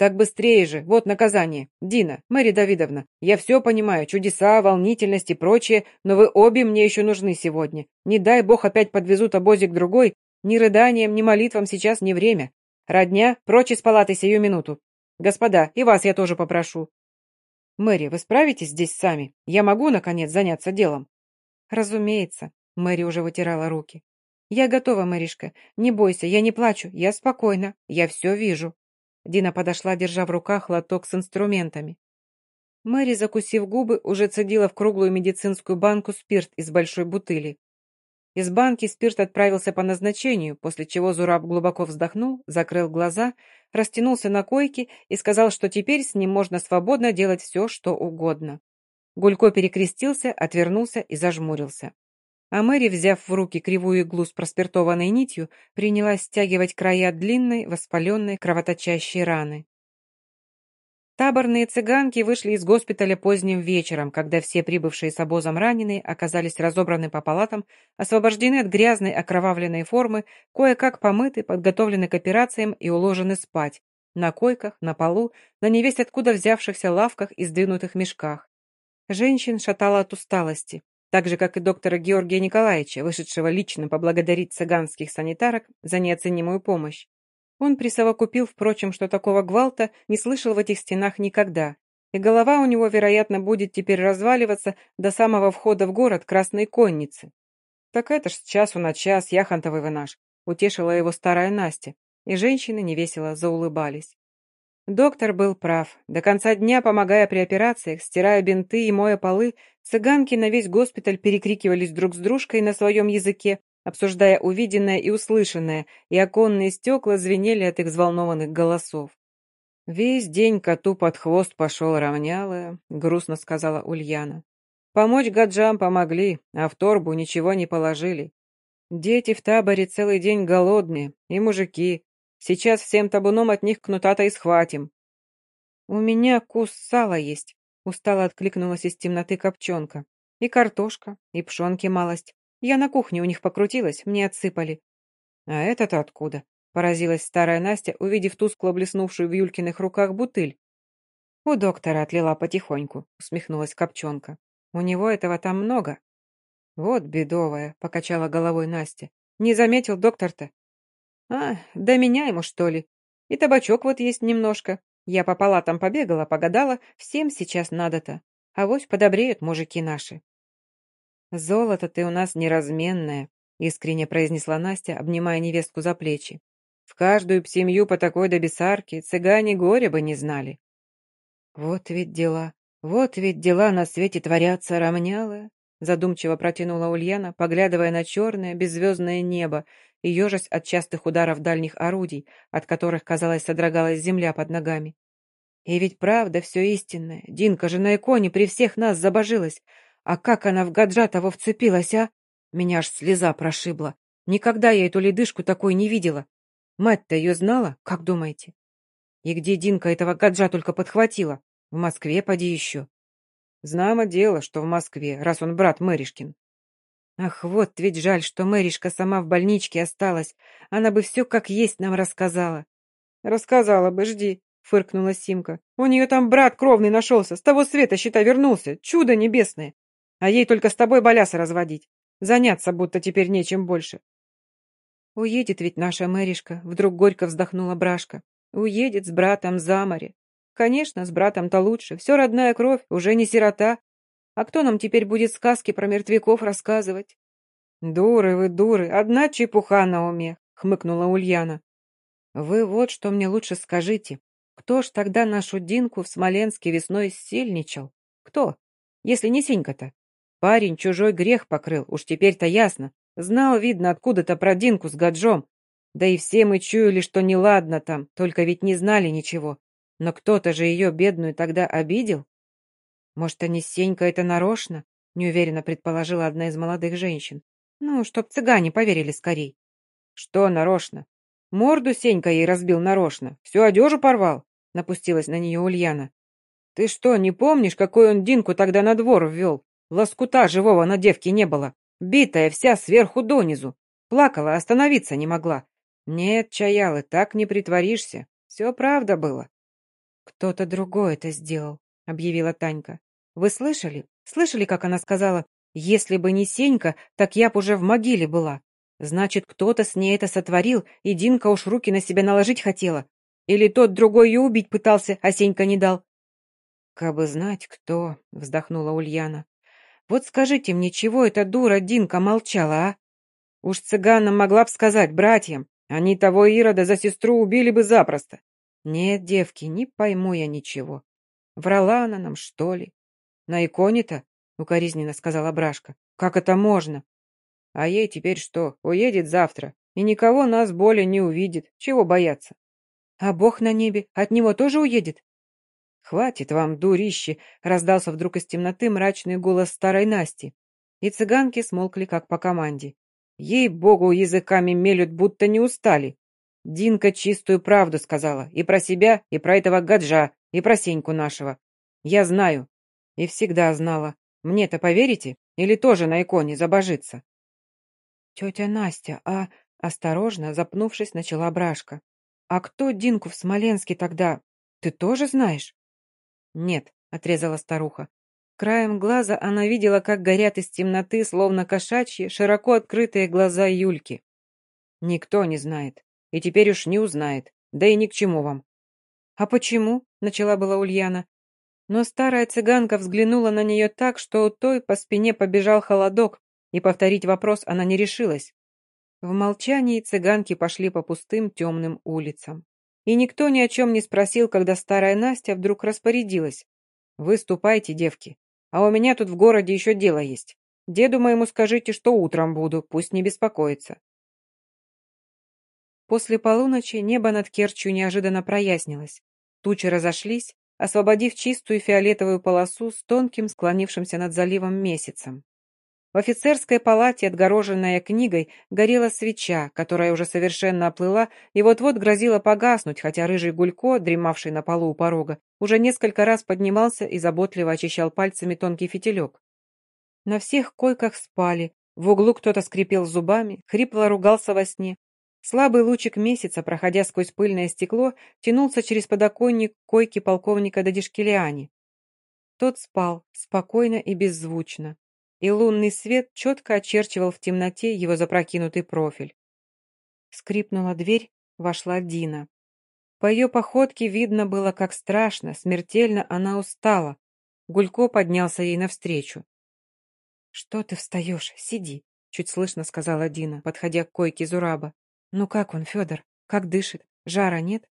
Так быстрее же, вот наказание. Дина, Мэри Давидовна, я все понимаю, чудеса, волнительность и прочее, но вы обе мне еще нужны сегодня. Не дай бог опять подвезут обозик другой, ни рыданием, ни молитвам сейчас не время. Родня, прочь из палаты сию минуту. Господа, и вас я тоже попрошу. Мэри, вы справитесь здесь сами? Я могу, наконец, заняться делом? Разумеется. Мэри уже вытирала руки. «Я готова, Маришка. Не бойся, я не плачу, я спокойна, я все вижу». Дина подошла, держа в руках лоток с инструментами. Мэри, закусив губы, уже цедила в круглую медицинскую банку спирт из большой бутыли. Из банки спирт отправился по назначению, после чего Зураб глубоко вздохнул, закрыл глаза, растянулся на койке и сказал, что теперь с ним можно свободно делать все, что угодно. Гулько перекрестился, отвернулся и зажмурился. А Мэри, взяв в руки кривую иглу с проспиртованной нитью, принялась стягивать края длинной, воспаленной, кровоточащей раны. Таборные цыганки вышли из госпиталя поздним вечером, когда все прибывшие с обозом раненые оказались разобраны по палатам, освобождены от грязной окровавленной формы, кое-как помыты, подготовлены к операциям и уложены спать. На койках, на полу, на невесть откуда взявшихся лавках и сдвинутых мешках. Женщин шатало от усталости, так же, как и доктора Георгия Николаевича, вышедшего лично поблагодарить цыганских санитарок за неоценимую помощь. Он присовокупил, впрочем, что такого гвалта не слышал в этих стенах никогда, и голова у него, вероятно, будет теперь разваливаться до самого входа в город Красной Конницы. «Так это ж с часу на час, яхонтовый вы наш», — утешила его старая Настя, и женщины невесело заулыбались. Доктор был прав. До конца дня, помогая при операциях, стирая бинты и моя полы, цыганки на весь госпиталь перекрикивались друг с дружкой на своем языке, обсуждая увиденное и услышанное, и оконные стекла звенели от их взволнованных голосов. «Весь день коту под хвост пошел равнялая», — грустно сказала Ульяна. «Помочь гаджам помогли, а в торбу ничего не положили. Дети в таборе целый день голодные, и мужики. Сейчас всем табуном от них кнута-то и схватим». «У меня кус сала есть», — устало откликнулась из темноты копченка. «И картошка, и пшенки малость. Я на кухне у них покрутилась, мне отсыпали». «А это-то откуда?» — поразилась старая Настя, увидев тускло блеснувшую в Юлькиных руках бутыль. «У доктора отлила потихоньку», — усмехнулась Копченка. «У него этого там много». «Вот бедовая», — покачала головой Настя. «Не заметил доктор-то?» «А, да меня ему, что ли? И табачок вот есть немножко. Я по палатам побегала, погадала, всем сейчас надо-то. А вось подобреют мужики наши». «Золото ты у нас неразменное», — искренне произнесла Настя, обнимая невестку за плечи. «В каждую семью по такой добесарке цыгане горе бы не знали». «Вот ведь дела, вот ведь дела на свете творятся, ромняло», задумчиво протянула Ульяна, поглядывая на черное, беззвездное небо и ежась от частых ударов дальних орудий, от которых, казалось, содрогалась земля под ногами. «И ведь правда все истинное. Динка же на иконе при всех нас забожилась. А как она в Гаджатова вцепилась, а? Меня аж слеза прошибла. Никогда я эту ледышку такой не видела. Мать-то ее знала, как думаете? И где Динка этого гаджа только подхватила? В Москве поди еще. Знамо дело, что в Москве, раз он брат Мэришкин. Ах, вот ведь жаль, что Мэришка сама в больничке осталась. Она бы все как есть нам рассказала. Рассказала бы, жди, фыркнула Симка. У нее там брат кровный нашелся, с того света, считай, вернулся. Чудо небесное. А ей только с тобой баляса разводить. Заняться будто теперь нечем больше. Уедет ведь наша Мэришка, вдруг горько вздохнула Брашка. Уедет с братом за море. Конечно, с братом-то лучше. Все родная кровь, уже не сирота. А кто нам теперь будет сказки про мертвяков рассказывать? Дуры вы, дуры, одна чепуха на уме, хмыкнула Ульяна. Вы вот что мне лучше скажите. Кто ж тогда нашу Динку в Смоленске весной сильничал? Кто? Если не Синька-то? Парень чужой грех покрыл, уж теперь-то ясно. Знал, видно, откуда-то про Динку с Гаджом. Да и все мы чуяли, что неладно там, только ведь не знали ничего. Но кто-то же ее, бедную, тогда обидел. Может, они Сенька это нарочно? Неуверенно предположила одна из молодых женщин. Ну, чтоб цыгане поверили скорей. Что нарочно? Морду Сенька ей разбил нарочно. Всю одежу порвал. Напустилась на нее Ульяна. Ты что, не помнишь, какой он Динку тогда на двор ввел? Лоскута живого на девке не было. Битая вся сверху донизу. Плакала, остановиться не могла. Нет, Чаялы, так не притворишься. Все правда было. Кто-то другой это сделал, объявила Танька. Вы слышали? Слышали, как она сказала, если бы не Сенька, так я б уже в могиле была. Значит, кто-то с ней это сотворил, и Динка уж руки на себя наложить хотела. Или тот другой ее убить пытался, а Сенька не дал. «Кабы знать, кто», — вздохнула Ульяна. Вот скажите мне, чего эта дура Динка молчала, а? Уж цыганам могла б сказать, братьям. Они того Ирода за сестру убили бы запросто. Нет, девки, не пойму я ничего. Врала она нам, что ли? На иконе-то, укоризненно сказала Брашка. Как это можно? А ей теперь что, уедет завтра, и никого нас более не увидит. Чего бояться? А Бог на небе, от него тоже уедет? «Хватит вам, дурище!» — раздался вдруг из темноты мрачный голос старой Насти. И цыганки смолкли, как по команде. Ей-богу, языками мелют, будто не устали. Динка чистую правду сказала. И про себя, и про этого гаджа, и про Сеньку нашего. Я знаю. И всегда знала. Мне-то поверите? Или тоже на иконе забожиться? Тетя Настя, а... Осторожно, запнувшись, начала Брашка. «А кто Динку в Смоленске тогда? Ты тоже знаешь?» «Нет», — отрезала старуха. Краем глаза она видела, как горят из темноты, словно кошачьи, широко открытые глаза Юльки. «Никто не знает. И теперь уж не узнает. Да и ни к чему вам». «А почему?» — начала была Ульяна. Но старая цыганка взглянула на нее так, что у той по спине побежал холодок, и повторить вопрос она не решилась. В молчании цыганки пошли по пустым темным улицам. И никто ни о чем не спросил, когда старая Настя вдруг распорядилась. «Вы ступайте, девки, а у меня тут в городе еще дело есть. Деду моему скажите, что утром буду, пусть не беспокоится». После полуночи небо над Керчью неожиданно прояснилось. Тучи разошлись, освободив чистую фиолетовую полосу с тонким склонившимся над заливом месяцем. В офицерской палате, отгороженная книгой, горела свеча, которая уже совершенно оплыла и вот-вот грозила погаснуть, хотя рыжий гулько, дремавший на полу у порога, уже несколько раз поднимался и заботливо очищал пальцами тонкий фитилек. На всех койках спали, в углу кто-то скрипел зубами, хрипло ругался во сне. Слабый лучик месяца, проходя сквозь пыльное стекло, тянулся через подоконник койки полковника Дадишкелиани. Тот спал, спокойно и беззвучно и лунный свет четко очерчивал в темноте его запрокинутый профиль. Скрипнула дверь, вошла Дина. По ее походке видно было, как страшно, смертельно она устала. Гулько поднялся ей навстречу. «Что ты встаешь? Сиди», — чуть слышно сказала Дина, подходя к койке Зураба. «Ну как он, Федор? Как дышит? Жара нет?»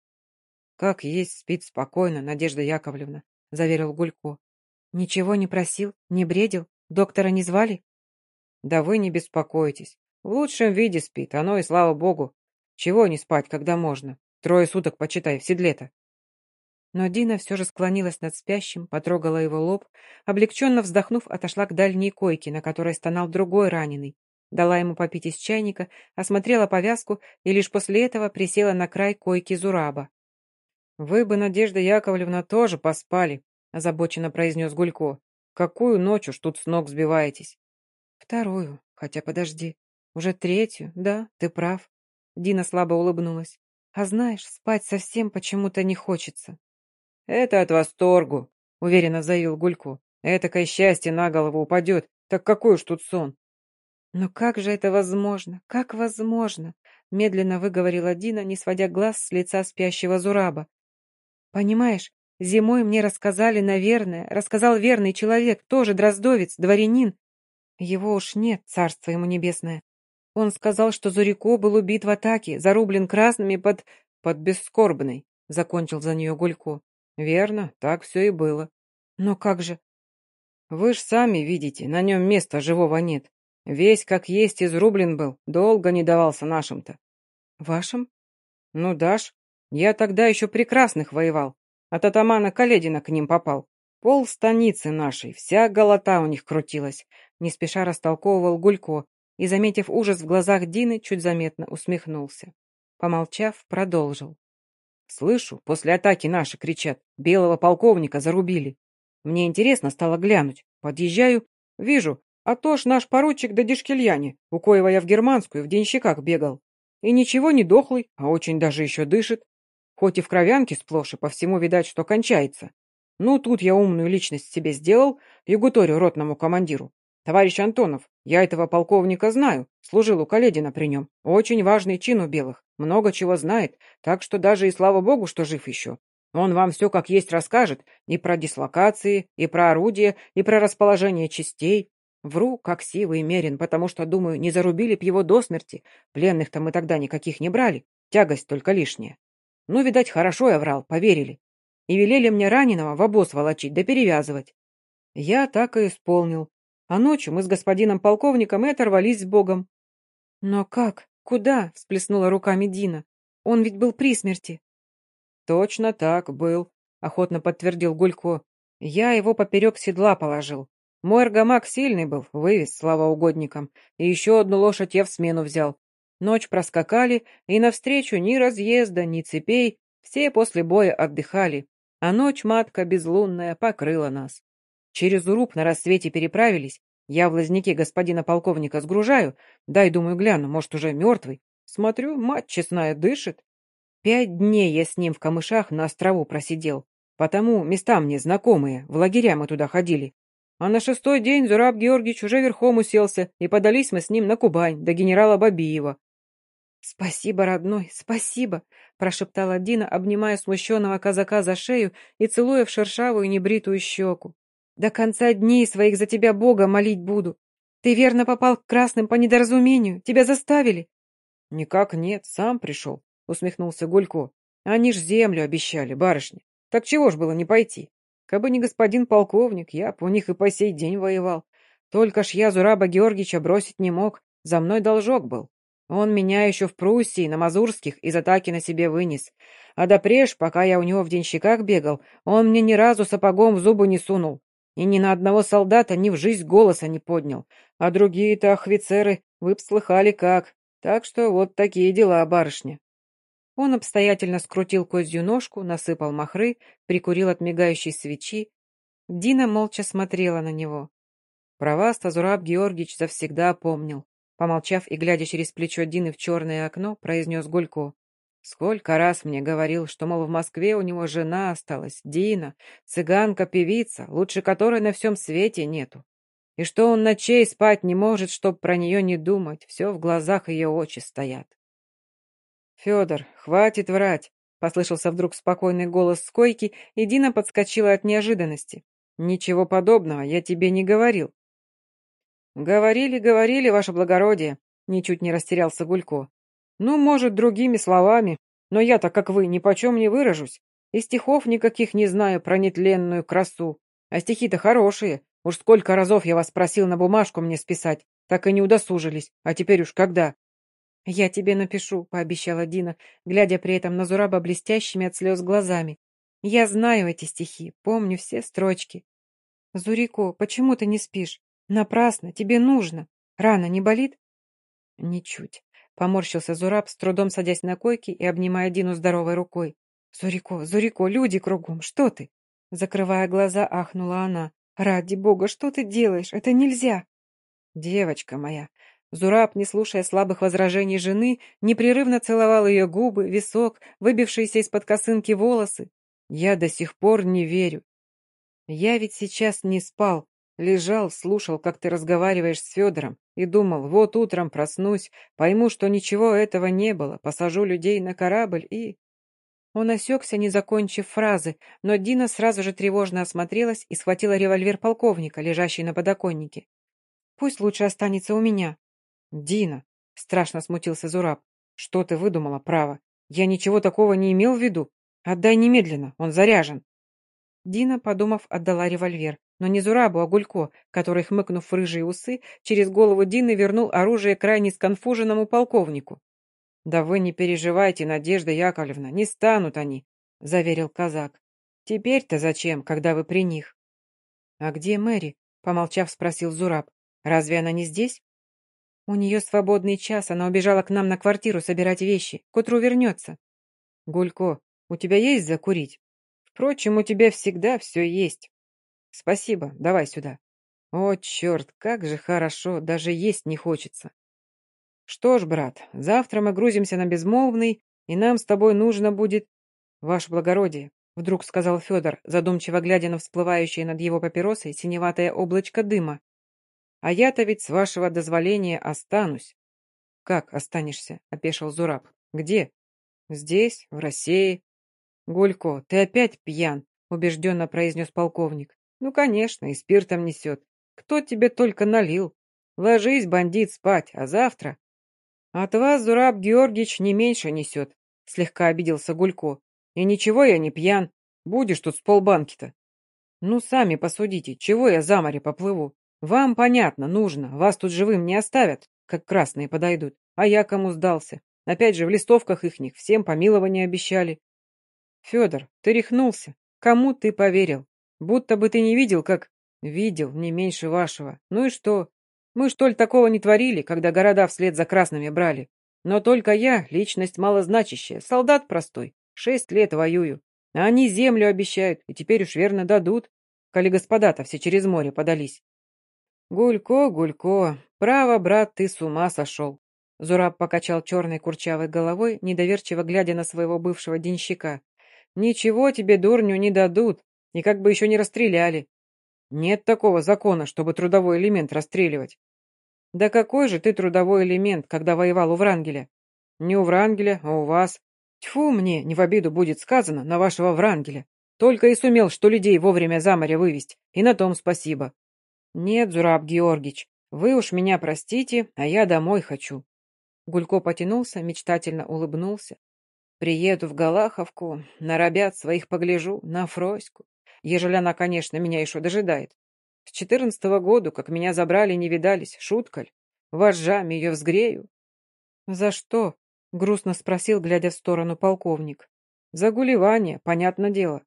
«Как есть, спит спокойно, Надежда Яковлевна», — заверил Гулько. «Ничего не просил? Не бредил? Доктора не звали? Да вы не беспокойтесь. В лучшем виде спит, оно и слава богу. Чего не спать, когда можно? Трое суток, почитай, в седле-то. Но Дина все же склонилась над спящим, потрогала его лоб, облегченно вздохнув, отошла к дальней койке, на которой стонал другой раненый, дала ему попить из чайника, осмотрела повязку и лишь после этого присела на край койки Зураба. «Вы бы, Надежда Яковлевна, тоже поспали», — озабоченно произнес Гулько. Какую ночь уж тут с ног сбиваетесь? Вторую, хотя подожди. Уже третью, да, ты прав. Дина слабо улыбнулась. А знаешь, спать совсем почему-то не хочется. Это от восторгу, уверенно заявил Гулько. Этакое счастье на голову упадет. Так какой уж тут сон? Но как же это возможно? Как возможно? Медленно выговорила Дина, не сводя глаз с лица спящего Зураба. Понимаешь, Зимой мне рассказали, наверное, рассказал верный человек, тоже дроздовец, дворянин. Его уж нет, царство ему небесное. Он сказал, что Зурико был убит в атаке, зарублен красными под... под Бескорбной, закончил за нее Гулько. Верно, так все и было. Но как же... Вы ж сами видите, на нем места живого нет. Весь как есть изрублен был, долго не давался нашим-то. Вашим? Ну, дашь. Я тогда еще прекрасных воевал. От атамана Каледина к ним попал. Пол станицы нашей, вся голота у них крутилась. Не спеша растолковывал Гулько и, заметив ужас в глазах Дины, чуть заметно усмехнулся. Помолчав, продолжил. «Слышу, после атаки наши кричат, белого полковника зарубили. Мне интересно стало глянуть. Подъезжаю, вижу, а то ж наш поручик до Дишкельяне, у коего я в германскую в денщиках бегал. И ничего не дохлый, а очень даже еще дышит. Хоть и в кровянке сплошь, и по всему видать, что кончается. Ну, тут я умную личность себе сделал и гуторю ротному командиру. Товарищ Антонов, я этого полковника знаю, служил у Каледина при нем. Очень важный чин у белых, много чего знает, так что даже и слава богу, что жив еще. Он вам все как есть расскажет, и про дислокации, и про орудия, и про расположение частей. Вру, как сивый мерин, потому что, думаю, не зарубили б его до смерти. Пленных-то мы тогда никаких не брали, тягость только лишняя. Ну, видать, хорошо я врал, поверили. И велели мне раненого в обоз волочить да перевязывать. Я так и исполнил. А ночью мы с господином полковником и оторвались с Богом. «Но как? Куда?» — всплеснула руками Дина. «Он ведь был при смерти». «Точно так был», — охотно подтвердил Гулько. «Я его поперек седла положил. Мой аргамак сильный был, вывез, слава угодникам, и еще одну лошадь я в смену взял. Ночь проскакали, и навстречу ни разъезда, ни цепей, все после боя отдыхали, а ночь матка безлунная покрыла нас. Через Уруб на рассвете переправились, я в лазняке господина полковника сгружаю, дай, думаю, гляну, может, уже мертвый. Смотрю, мать честная дышит. Пять дней я с ним в камышах на острову просидел, потому места мне знакомые, в лагеря мы туда ходили. А на шестой день Зураб Георгиевич уже верхом уселся, и подались мы с ним на Кубань, до генерала Бабиева. «Спасибо, родной, спасибо!» — прошептала Дина, обнимая смущенного казака за шею и целуя в шершавую небритую щеку. «До конца дней своих за тебя Бога молить буду. Ты верно попал к красным по недоразумению. Тебя заставили?» «Никак нет, сам пришел», — усмехнулся Гулько. «Они ж землю обещали, барышня. Так чего ж было не пойти?» Кабы не господин полковник, я б у них и по сей день воевал. Только ж я Зураба Георгиевича бросить не мог, за мной должок был. Он меня еще в Пруссии, на Мазурских, из атаки на себе вынес. А допреж, пока я у него в денщиках бегал, он мне ни разу сапогом в зубы не сунул. И ни на одного солдата ни в жизнь голоса не поднял. А другие-то офицеры, вы б слыхали как. Так что вот такие дела, барышня. Он обстоятельно скрутил козью ножку, насыпал махры, прикурил от мигающей свечи. Дина молча смотрела на него. Про вас Тазураб Георгиевич завсегда помнил. Помолчав и глядя через плечо Дины в черное окно, произнес Гулько. Сколько раз мне говорил, что, мол, в Москве у него жена осталась, Дина, цыганка-певица, лучше которой на всем свете нету. И что он ночей спать не может, чтоб про нее не думать, все в глазах ее очи стоят. «Федор, хватит врать!» — послышался вдруг спокойный голос с койки, и Дина подскочила от неожиданности. «Ничего подобного я тебе не говорил». «Говорили, говорили, ваше благородие», — ничуть не растерялся Гулько. «Ну, может, другими словами, но я-то, как вы, ни почем не выражусь. И стихов никаких не знаю про нетленную красу. А стихи-то хорошие. Уж сколько разов я вас просил на бумажку мне списать, так и не удосужились. А теперь уж когда?» «Я тебе напишу», — пообещала Дина, глядя при этом на Зураба блестящими от слез глазами. «Я знаю эти стихи, помню все строчки». «Зурико, почему ты не спишь? Напрасно, тебе нужно. Рана не болит?» «Ничуть», — поморщился Зураб, с трудом садясь на койке и обнимая Дину здоровой рукой. «Зурико, Зурико, люди кругом, что ты?» Закрывая глаза, ахнула она. «Ради бога, что ты делаешь? Это нельзя!» «Девочка моя, Зураб, не слушая слабых возражений жены, непрерывно целовал ее губы, висок, выбившиеся из-под косынки волосы. Я до сих пор не верю. Я ведь сейчас не спал, лежал, слушал, как ты разговариваешь с Федором, и думал, вот утром проснусь, пойму, что ничего этого не было, посажу людей на корабль и... Он осекся, не закончив фразы, но Дина сразу же тревожно осмотрелась и схватила револьвер полковника, лежащий на подоконнике. «Пусть лучше останется у меня», «Дина!» — страшно смутился Зураб. «Что ты выдумала, право? Я ничего такого не имел в виду. Отдай немедленно, он заряжен». Дина, подумав, отдала револьвер, но не Зурабу, а Гулько, который, хмыкнув рыжие усы, через голову Дины вернул оружие крайне сконфуженному полковнику. «Да вы не переживайте, Надежда Яковлевна, не станут они», — заверил казак. «Теперь-то зачем, когда вы при них?» «А где Мэри?» — помолчав, спросил Зураб. «Разве она не здесь?» У нее свободный час, она убежала к нам на квартиру собирать вещи. К утру вернется. Гулько, у тебя есть закурить? Впрочем, у тебя всегда все есть. Спасибо, давай сюда. О, черт, как же хорошо, даже есть не хочется. Что ж, брат, завтра мы грузимся на Безмолвный, и нам с тобой нужно будет... Ваше благородие, вдруг сказал Федор, задумчиво глядя на всплывающее над его папиросой синеватое облачко дыма. А я-то ведь с вашего дозволения останусь. Как останешься? опешил Зураб. Где? Здесь, в России. Гулько, ты опять пьян, убежденно произнес полковник. Ну, конечно, и спиртом несет. Кто тебе только налил? Ложись, бандит, спать, а завтра... От вас, Зураб Георгиевич, не меньше несет, слегка обиделся Гулько. И ничего я не пьян. Будешь тут с полбанки-то. Ну, сами посудите, чего я за море поплыву? Вам, понятно, нужно, вас тут живым не оставят, как красные подойдут. А я кому сдался? Опять же, в листовках ихних всем помилование обещали. Федор, ты рехнулся. Кому ты поверил? Будто бы ты не видел, как... Видел, не меньше вашего. Ну и что? Мы что ли такого не творили, когда города вслед за красными брали? Но только я, личность малозначащая, солдат простой, шесть лет воюю. А они землю обещают, и теперь уж верно дадут, коли господа-то все через море подались. Гулько, Гулько, право, брат, ты с ума сошел. Зураб покачал черной курчавой головой, недоверчиво глядя на своего бывшего денщика. «Ничего тебе, дурню, не дадут, и как бы еще не расстреляли. Нет такого закона, чтобы трудовой элемент расстреливать. Да какой же ты трудовой элемент, когда воевал у Врангеля? Не у Врангеля, а у вас. Тьфу мне, не в обиду будет сказано, на вашего Врангеля. Только и сумел, что людей вовремя за море вывести, и на том спасибо. Нет, Зураб Георгич, вы уж меня простите, а я домой хочу. Гулько потянулся, мечтательно улыбнулся. Приеду в Галаховку, на ребят своих погляжу, на Фроську, ежели она, конечно, меня еще дожидает. С четырнадцатого года, как меня забрали, не видались. Шуткаль. Вожжами ее взгрею. За что? Грустно спросил, глядя в сторону полковник. За гулевание, понятно дело.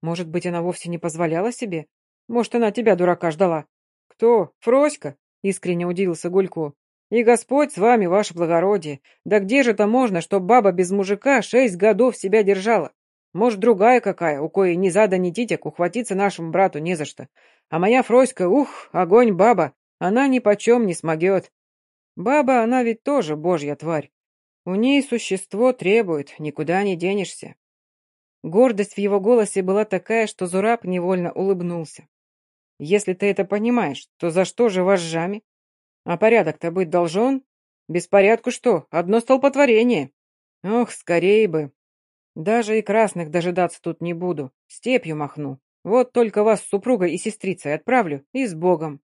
Может быть, она вовсе не позволяла себе? Может, она тебя, дурака, ждала? Кто? Фроська? Искренне удивился Гулько. И Господь с вами, ваше благородие. Да где же это можно, чтоб баба без мужика шесть годов себя держала? Может, другая какая, у коей ни зада, ни титик, ухватиться нашему брату не за что. А моя Фроська, ух, огонь баба, она ни почем не смогет. Баба, она ведь тоже божья тварь. У ней существо требует, никуда не денешься. Гордость в его голосе была такая, что Зураб невольно улыбнулся. Если ты это понимаешь, то за что же вожжами? А порядок-то быть должен? Беспорядку что? Одно столпотворение. Ох, скорее бы. Даже и красных дожидаться тут не буду. Степью махну. Вот только вас с супругой и сестрицей отправлю, и с Богом.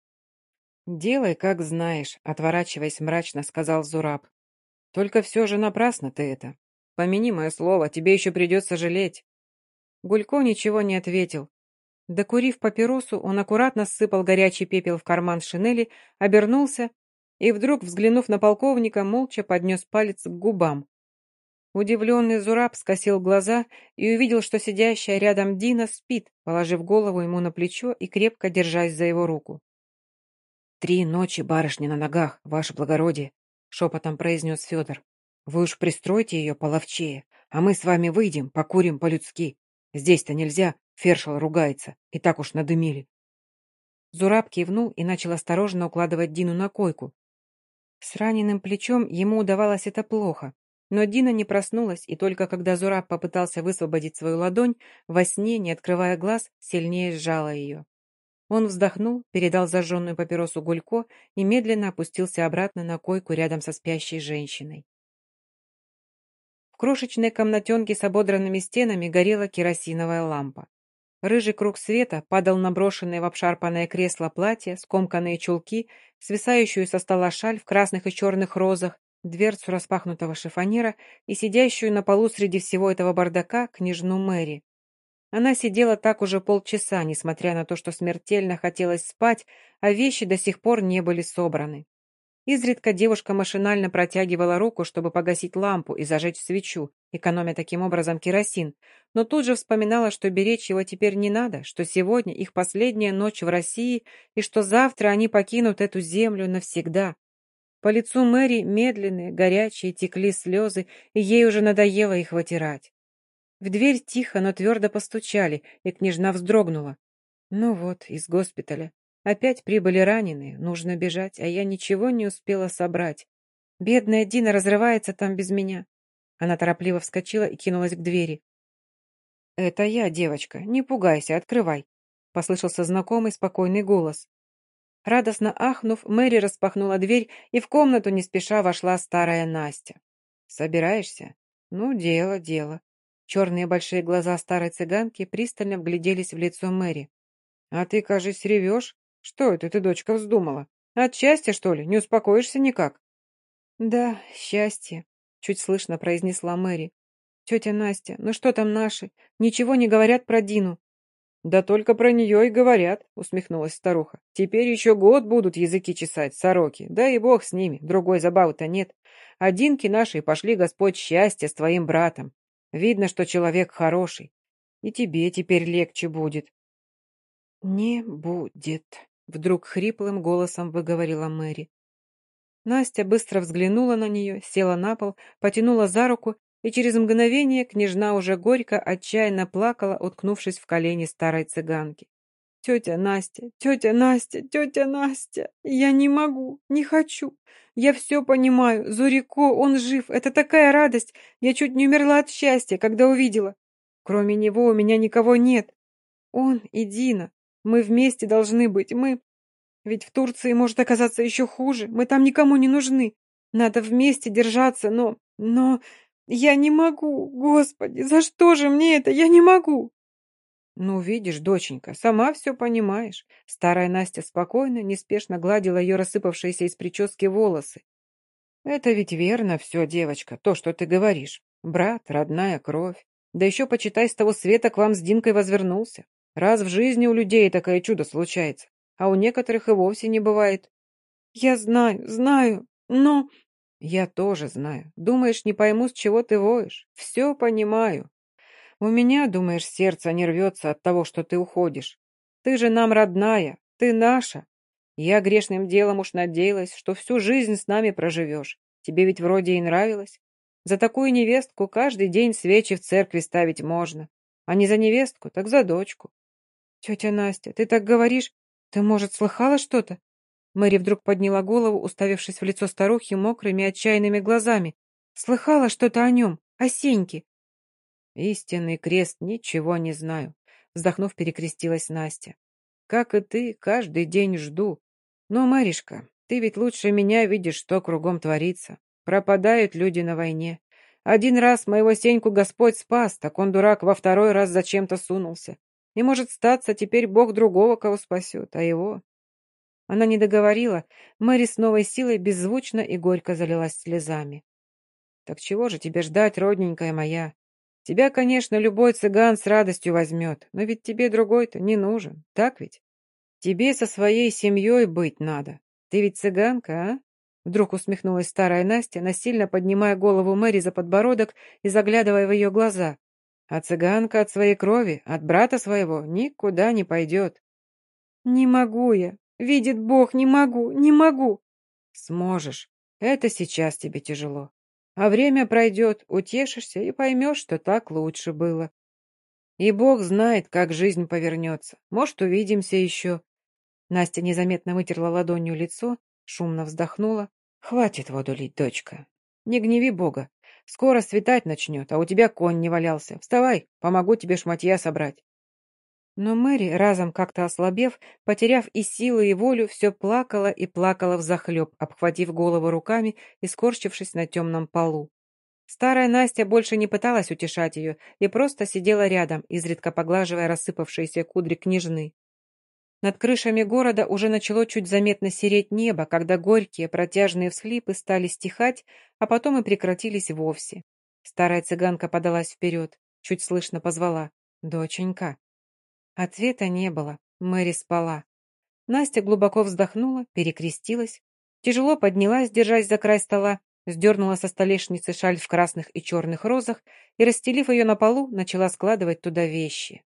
«Делай, как знаешь», — отворачиваясь мрачно, сказал Зураб. «Только все же напрасно ты это. Помяни мое слово, тебе еще придется жалеть». Гулько ничего не ответил. Докурив папиросу, он аккуратно сыпал горячий пепел в карман шинели, обернулся и вдруг, взглянув на полковника, молча поднес палец к губам. Удивленный Зураб скосил глаза и увидел, что сидящая рядом Дина спит, положив голову ему на плечо и крепко держась за его руку. «Три ночи барышни на ногах, ваше благородие», — шепотом произнес Федор. «Вы уж пристройте ее половчее, а мы с вами выйдем, покурим по-людски. Здесь-то нельзя, фершел ругается, и так уж надымили». Зураб кивнул и начал осторожно укладывать Дину на койку. С раненым плечом ему удавалось это плохо, но Дина не проснулась, и только когда Зураб попытался высвободить свою ладонь, во сне, не открывая глаз, сильнее сжала ее. Он вздохнул, передал зажженную папиросу Гулько и медленно опустился обратно на койку рядом со спящей женщиной. Крошечной комнатенке с ободранными стенами горела керосиновая лампа. Рыжий круг света падал на брошенное в обшарпанное кресло платье, скомканные чулки, свисающую со стола шаль в красных и черных розах, дверцу распахнутого шифонера и сидящую на полу среди всего этого бардака княжну Мэри. Она сидела так уже полчаса, несмотря на то, что смертельно хотелось спать, а вещи до сих пор не были собраны. Изредка девушка машинально протягивала руку, чтобы погасить лампу и зажечь свечу, экономя таким образом керосин, но тут же вспоминала, что беречь его теперь не надо, что сегодня их последняя ночь в России и что завтра они покинут эту землю навсегда. По лицу Мэри медленные, горячие текли слезы, и ей уже надоело их вытирать. В дверь тихо, но твердо постучали, и княжна вздрогнула. Ну вот, из госпиталя. Опять прибыли раненые, нужно бежать, а я ничего не успела собрать. Бедная Дина разрывается там без меня. Она торопливо вскочила и кинулась к двери. «Это я, девочка, не пугайся, открывай», — послышался знакомый спокойный голос. Радостно ахнув, Мэри распахнула дверь, и в комнату не спеша вошла старая Настя. «Собираешься?» «Ну, дело, дело». Черные большие глаза старой цыганки пристально вгляделись в лицо Мэри. «А ты, кажись, ревешь?» Что это ты, дочка, вздумала? От счастья, что ли? Не успокоишься никак?» «Да, счастье», — чуть слышно произнесла Мэри. «Тетя Настя, ну что там наши? Ничего не говорят про Дину?» «Да только про нее и говорят», — усмехнулась старуха. «Теперь еще год будут языки чесать, сороки. Да и бог с ними, другой забавы-то нет. Одинки наши пошли, Господь, счастье с твоим братом. Видно, что человек хороший. И тебе теперь легче будет». «Не будет», — вдруг хриплым голосом выговорила Мэри. Настя быстро взглянула на нее, села на пол, потянула за руку, и через мгновение княжна уже горько, отчаянно плакала, уткнувшись в колени старой цыганки. «Тетя Настя, тетя Настя, тетя Настя, я не могу, не хочу. Я все понимаю, Зурико, он жив, это такая радость. Я чуть не умерла от счастья, когда увидела. Кроме него у меня никого нет. Он и Дина. Мы вместе должны быть, мы... Ведь в Турции может оказаться еще хуже. Мы там никому не нужны. Надо вместе держаться, но... Но... Я не могу, Господи, за что же мне это? Я не могу. Ну, видишь, доченька, сама все понимаешь. Старая Настя спокойно, неспешно гладила ее рассыпавшиеся из прически волосы. Это ведь верно все, девочка, то, что ты говоришь. Брат, родная кровь. Да еще, почитай, с того света к вам с Динкой возвернулся. Раз в жизни у людей такое чудо случается а у некоторых и вовсе не бывает. Я знаю, знаю, но... Я тоже знаю. Думаешь, не пойму, с чего ты воешь? Все понимаю. У меня, думаешь, сердце не рвется от того, что ты уходишь. Ты же нам родная, ты наша. Я грешным делом уж надеялась, что всю жизнь с нами проживешь. Тебе ведь вроде и нравилось. За такую невестку каждый день свечи в церкви ставить можно. А не за невестку, так за дочку. Тетя Настя, ты так говоришь, «Ты, может, слыхала что-то?» Мэри вдруг подняла голову, уставившись в лицо старухи мокрыми отчаянными глазами. «Слыхала что-то о нем, о Сеньке?» «Истинный крест, ничего не знаю», — вздохнув, перекрестилась Настя. «Как и ты, каждый день жду. Но, Маришка, ты ведь лучше меня видишь, что кругом творится. Пропадают люди на войне. Один раз моего Сеньку Господь спас, так он, дурак, во второй раз зачем-то сунулся. И, может, статься, теперь Бог другого кого спасет, а его... Она не договорила, Мэри с новой силой беззвучно и горько залилась слезами. «Так чего же тебе ждать, родненькая моя? Тебя, конечно, любой цыган с радостью возьмет, но ведь тебе другой-то не нужен, так ведь? Тебе со своей семьей быть надо. Ты ведь цыганка, а?» Вдруг усмехнулась старая Настя, насильно поднимая голову Мэри за подбородок и заглядывая в ее глаза. А цыганка от своей крови, от брата своего, никуда не пойдет. Не могу я. Видит Бог, не могу, не могу. Сможешь. Это сейчас тебе тяжело. А время пройдет, утешишься и поймешь, что так лучше было. И Бог знает, как жизнь повернется. Может, увидимся еще. Настя незаметно вытерла ладонью лицо, шумно вздохнула. Хватит воду лить, дочка. Не гневи Бога. Скоро светать начнет, а у тебя конь не валялся. Вставай, помогу тебе шматья собрать. Но Мэри, разом как-то ослабев, потеряв и силы, и волю, все плакала и плакала взахлеб, обхватив голову руками и скорчившись на темном полу. Старая Настя больше не пыталась утешать ее и просто сидела рядом, изредка поглаживая рассыпавшиеся кудри княжны. Над крышами города уже начало чуть заметно сереть небо, когда горькие протяжные всхлипы стали стихать, а потом и прекратились вовсе. Старая цыганка подалась вперед, чуть слышно позвала «Доченька». Ответа не было, Мэри спала. Настя глубоко вздохнула, перекрестилась, тяжело поднялась, держась за край стола, сдернула со столешницы шаль в красных и черных розах и, расстелив ее на полу, начала складывать туда вещи.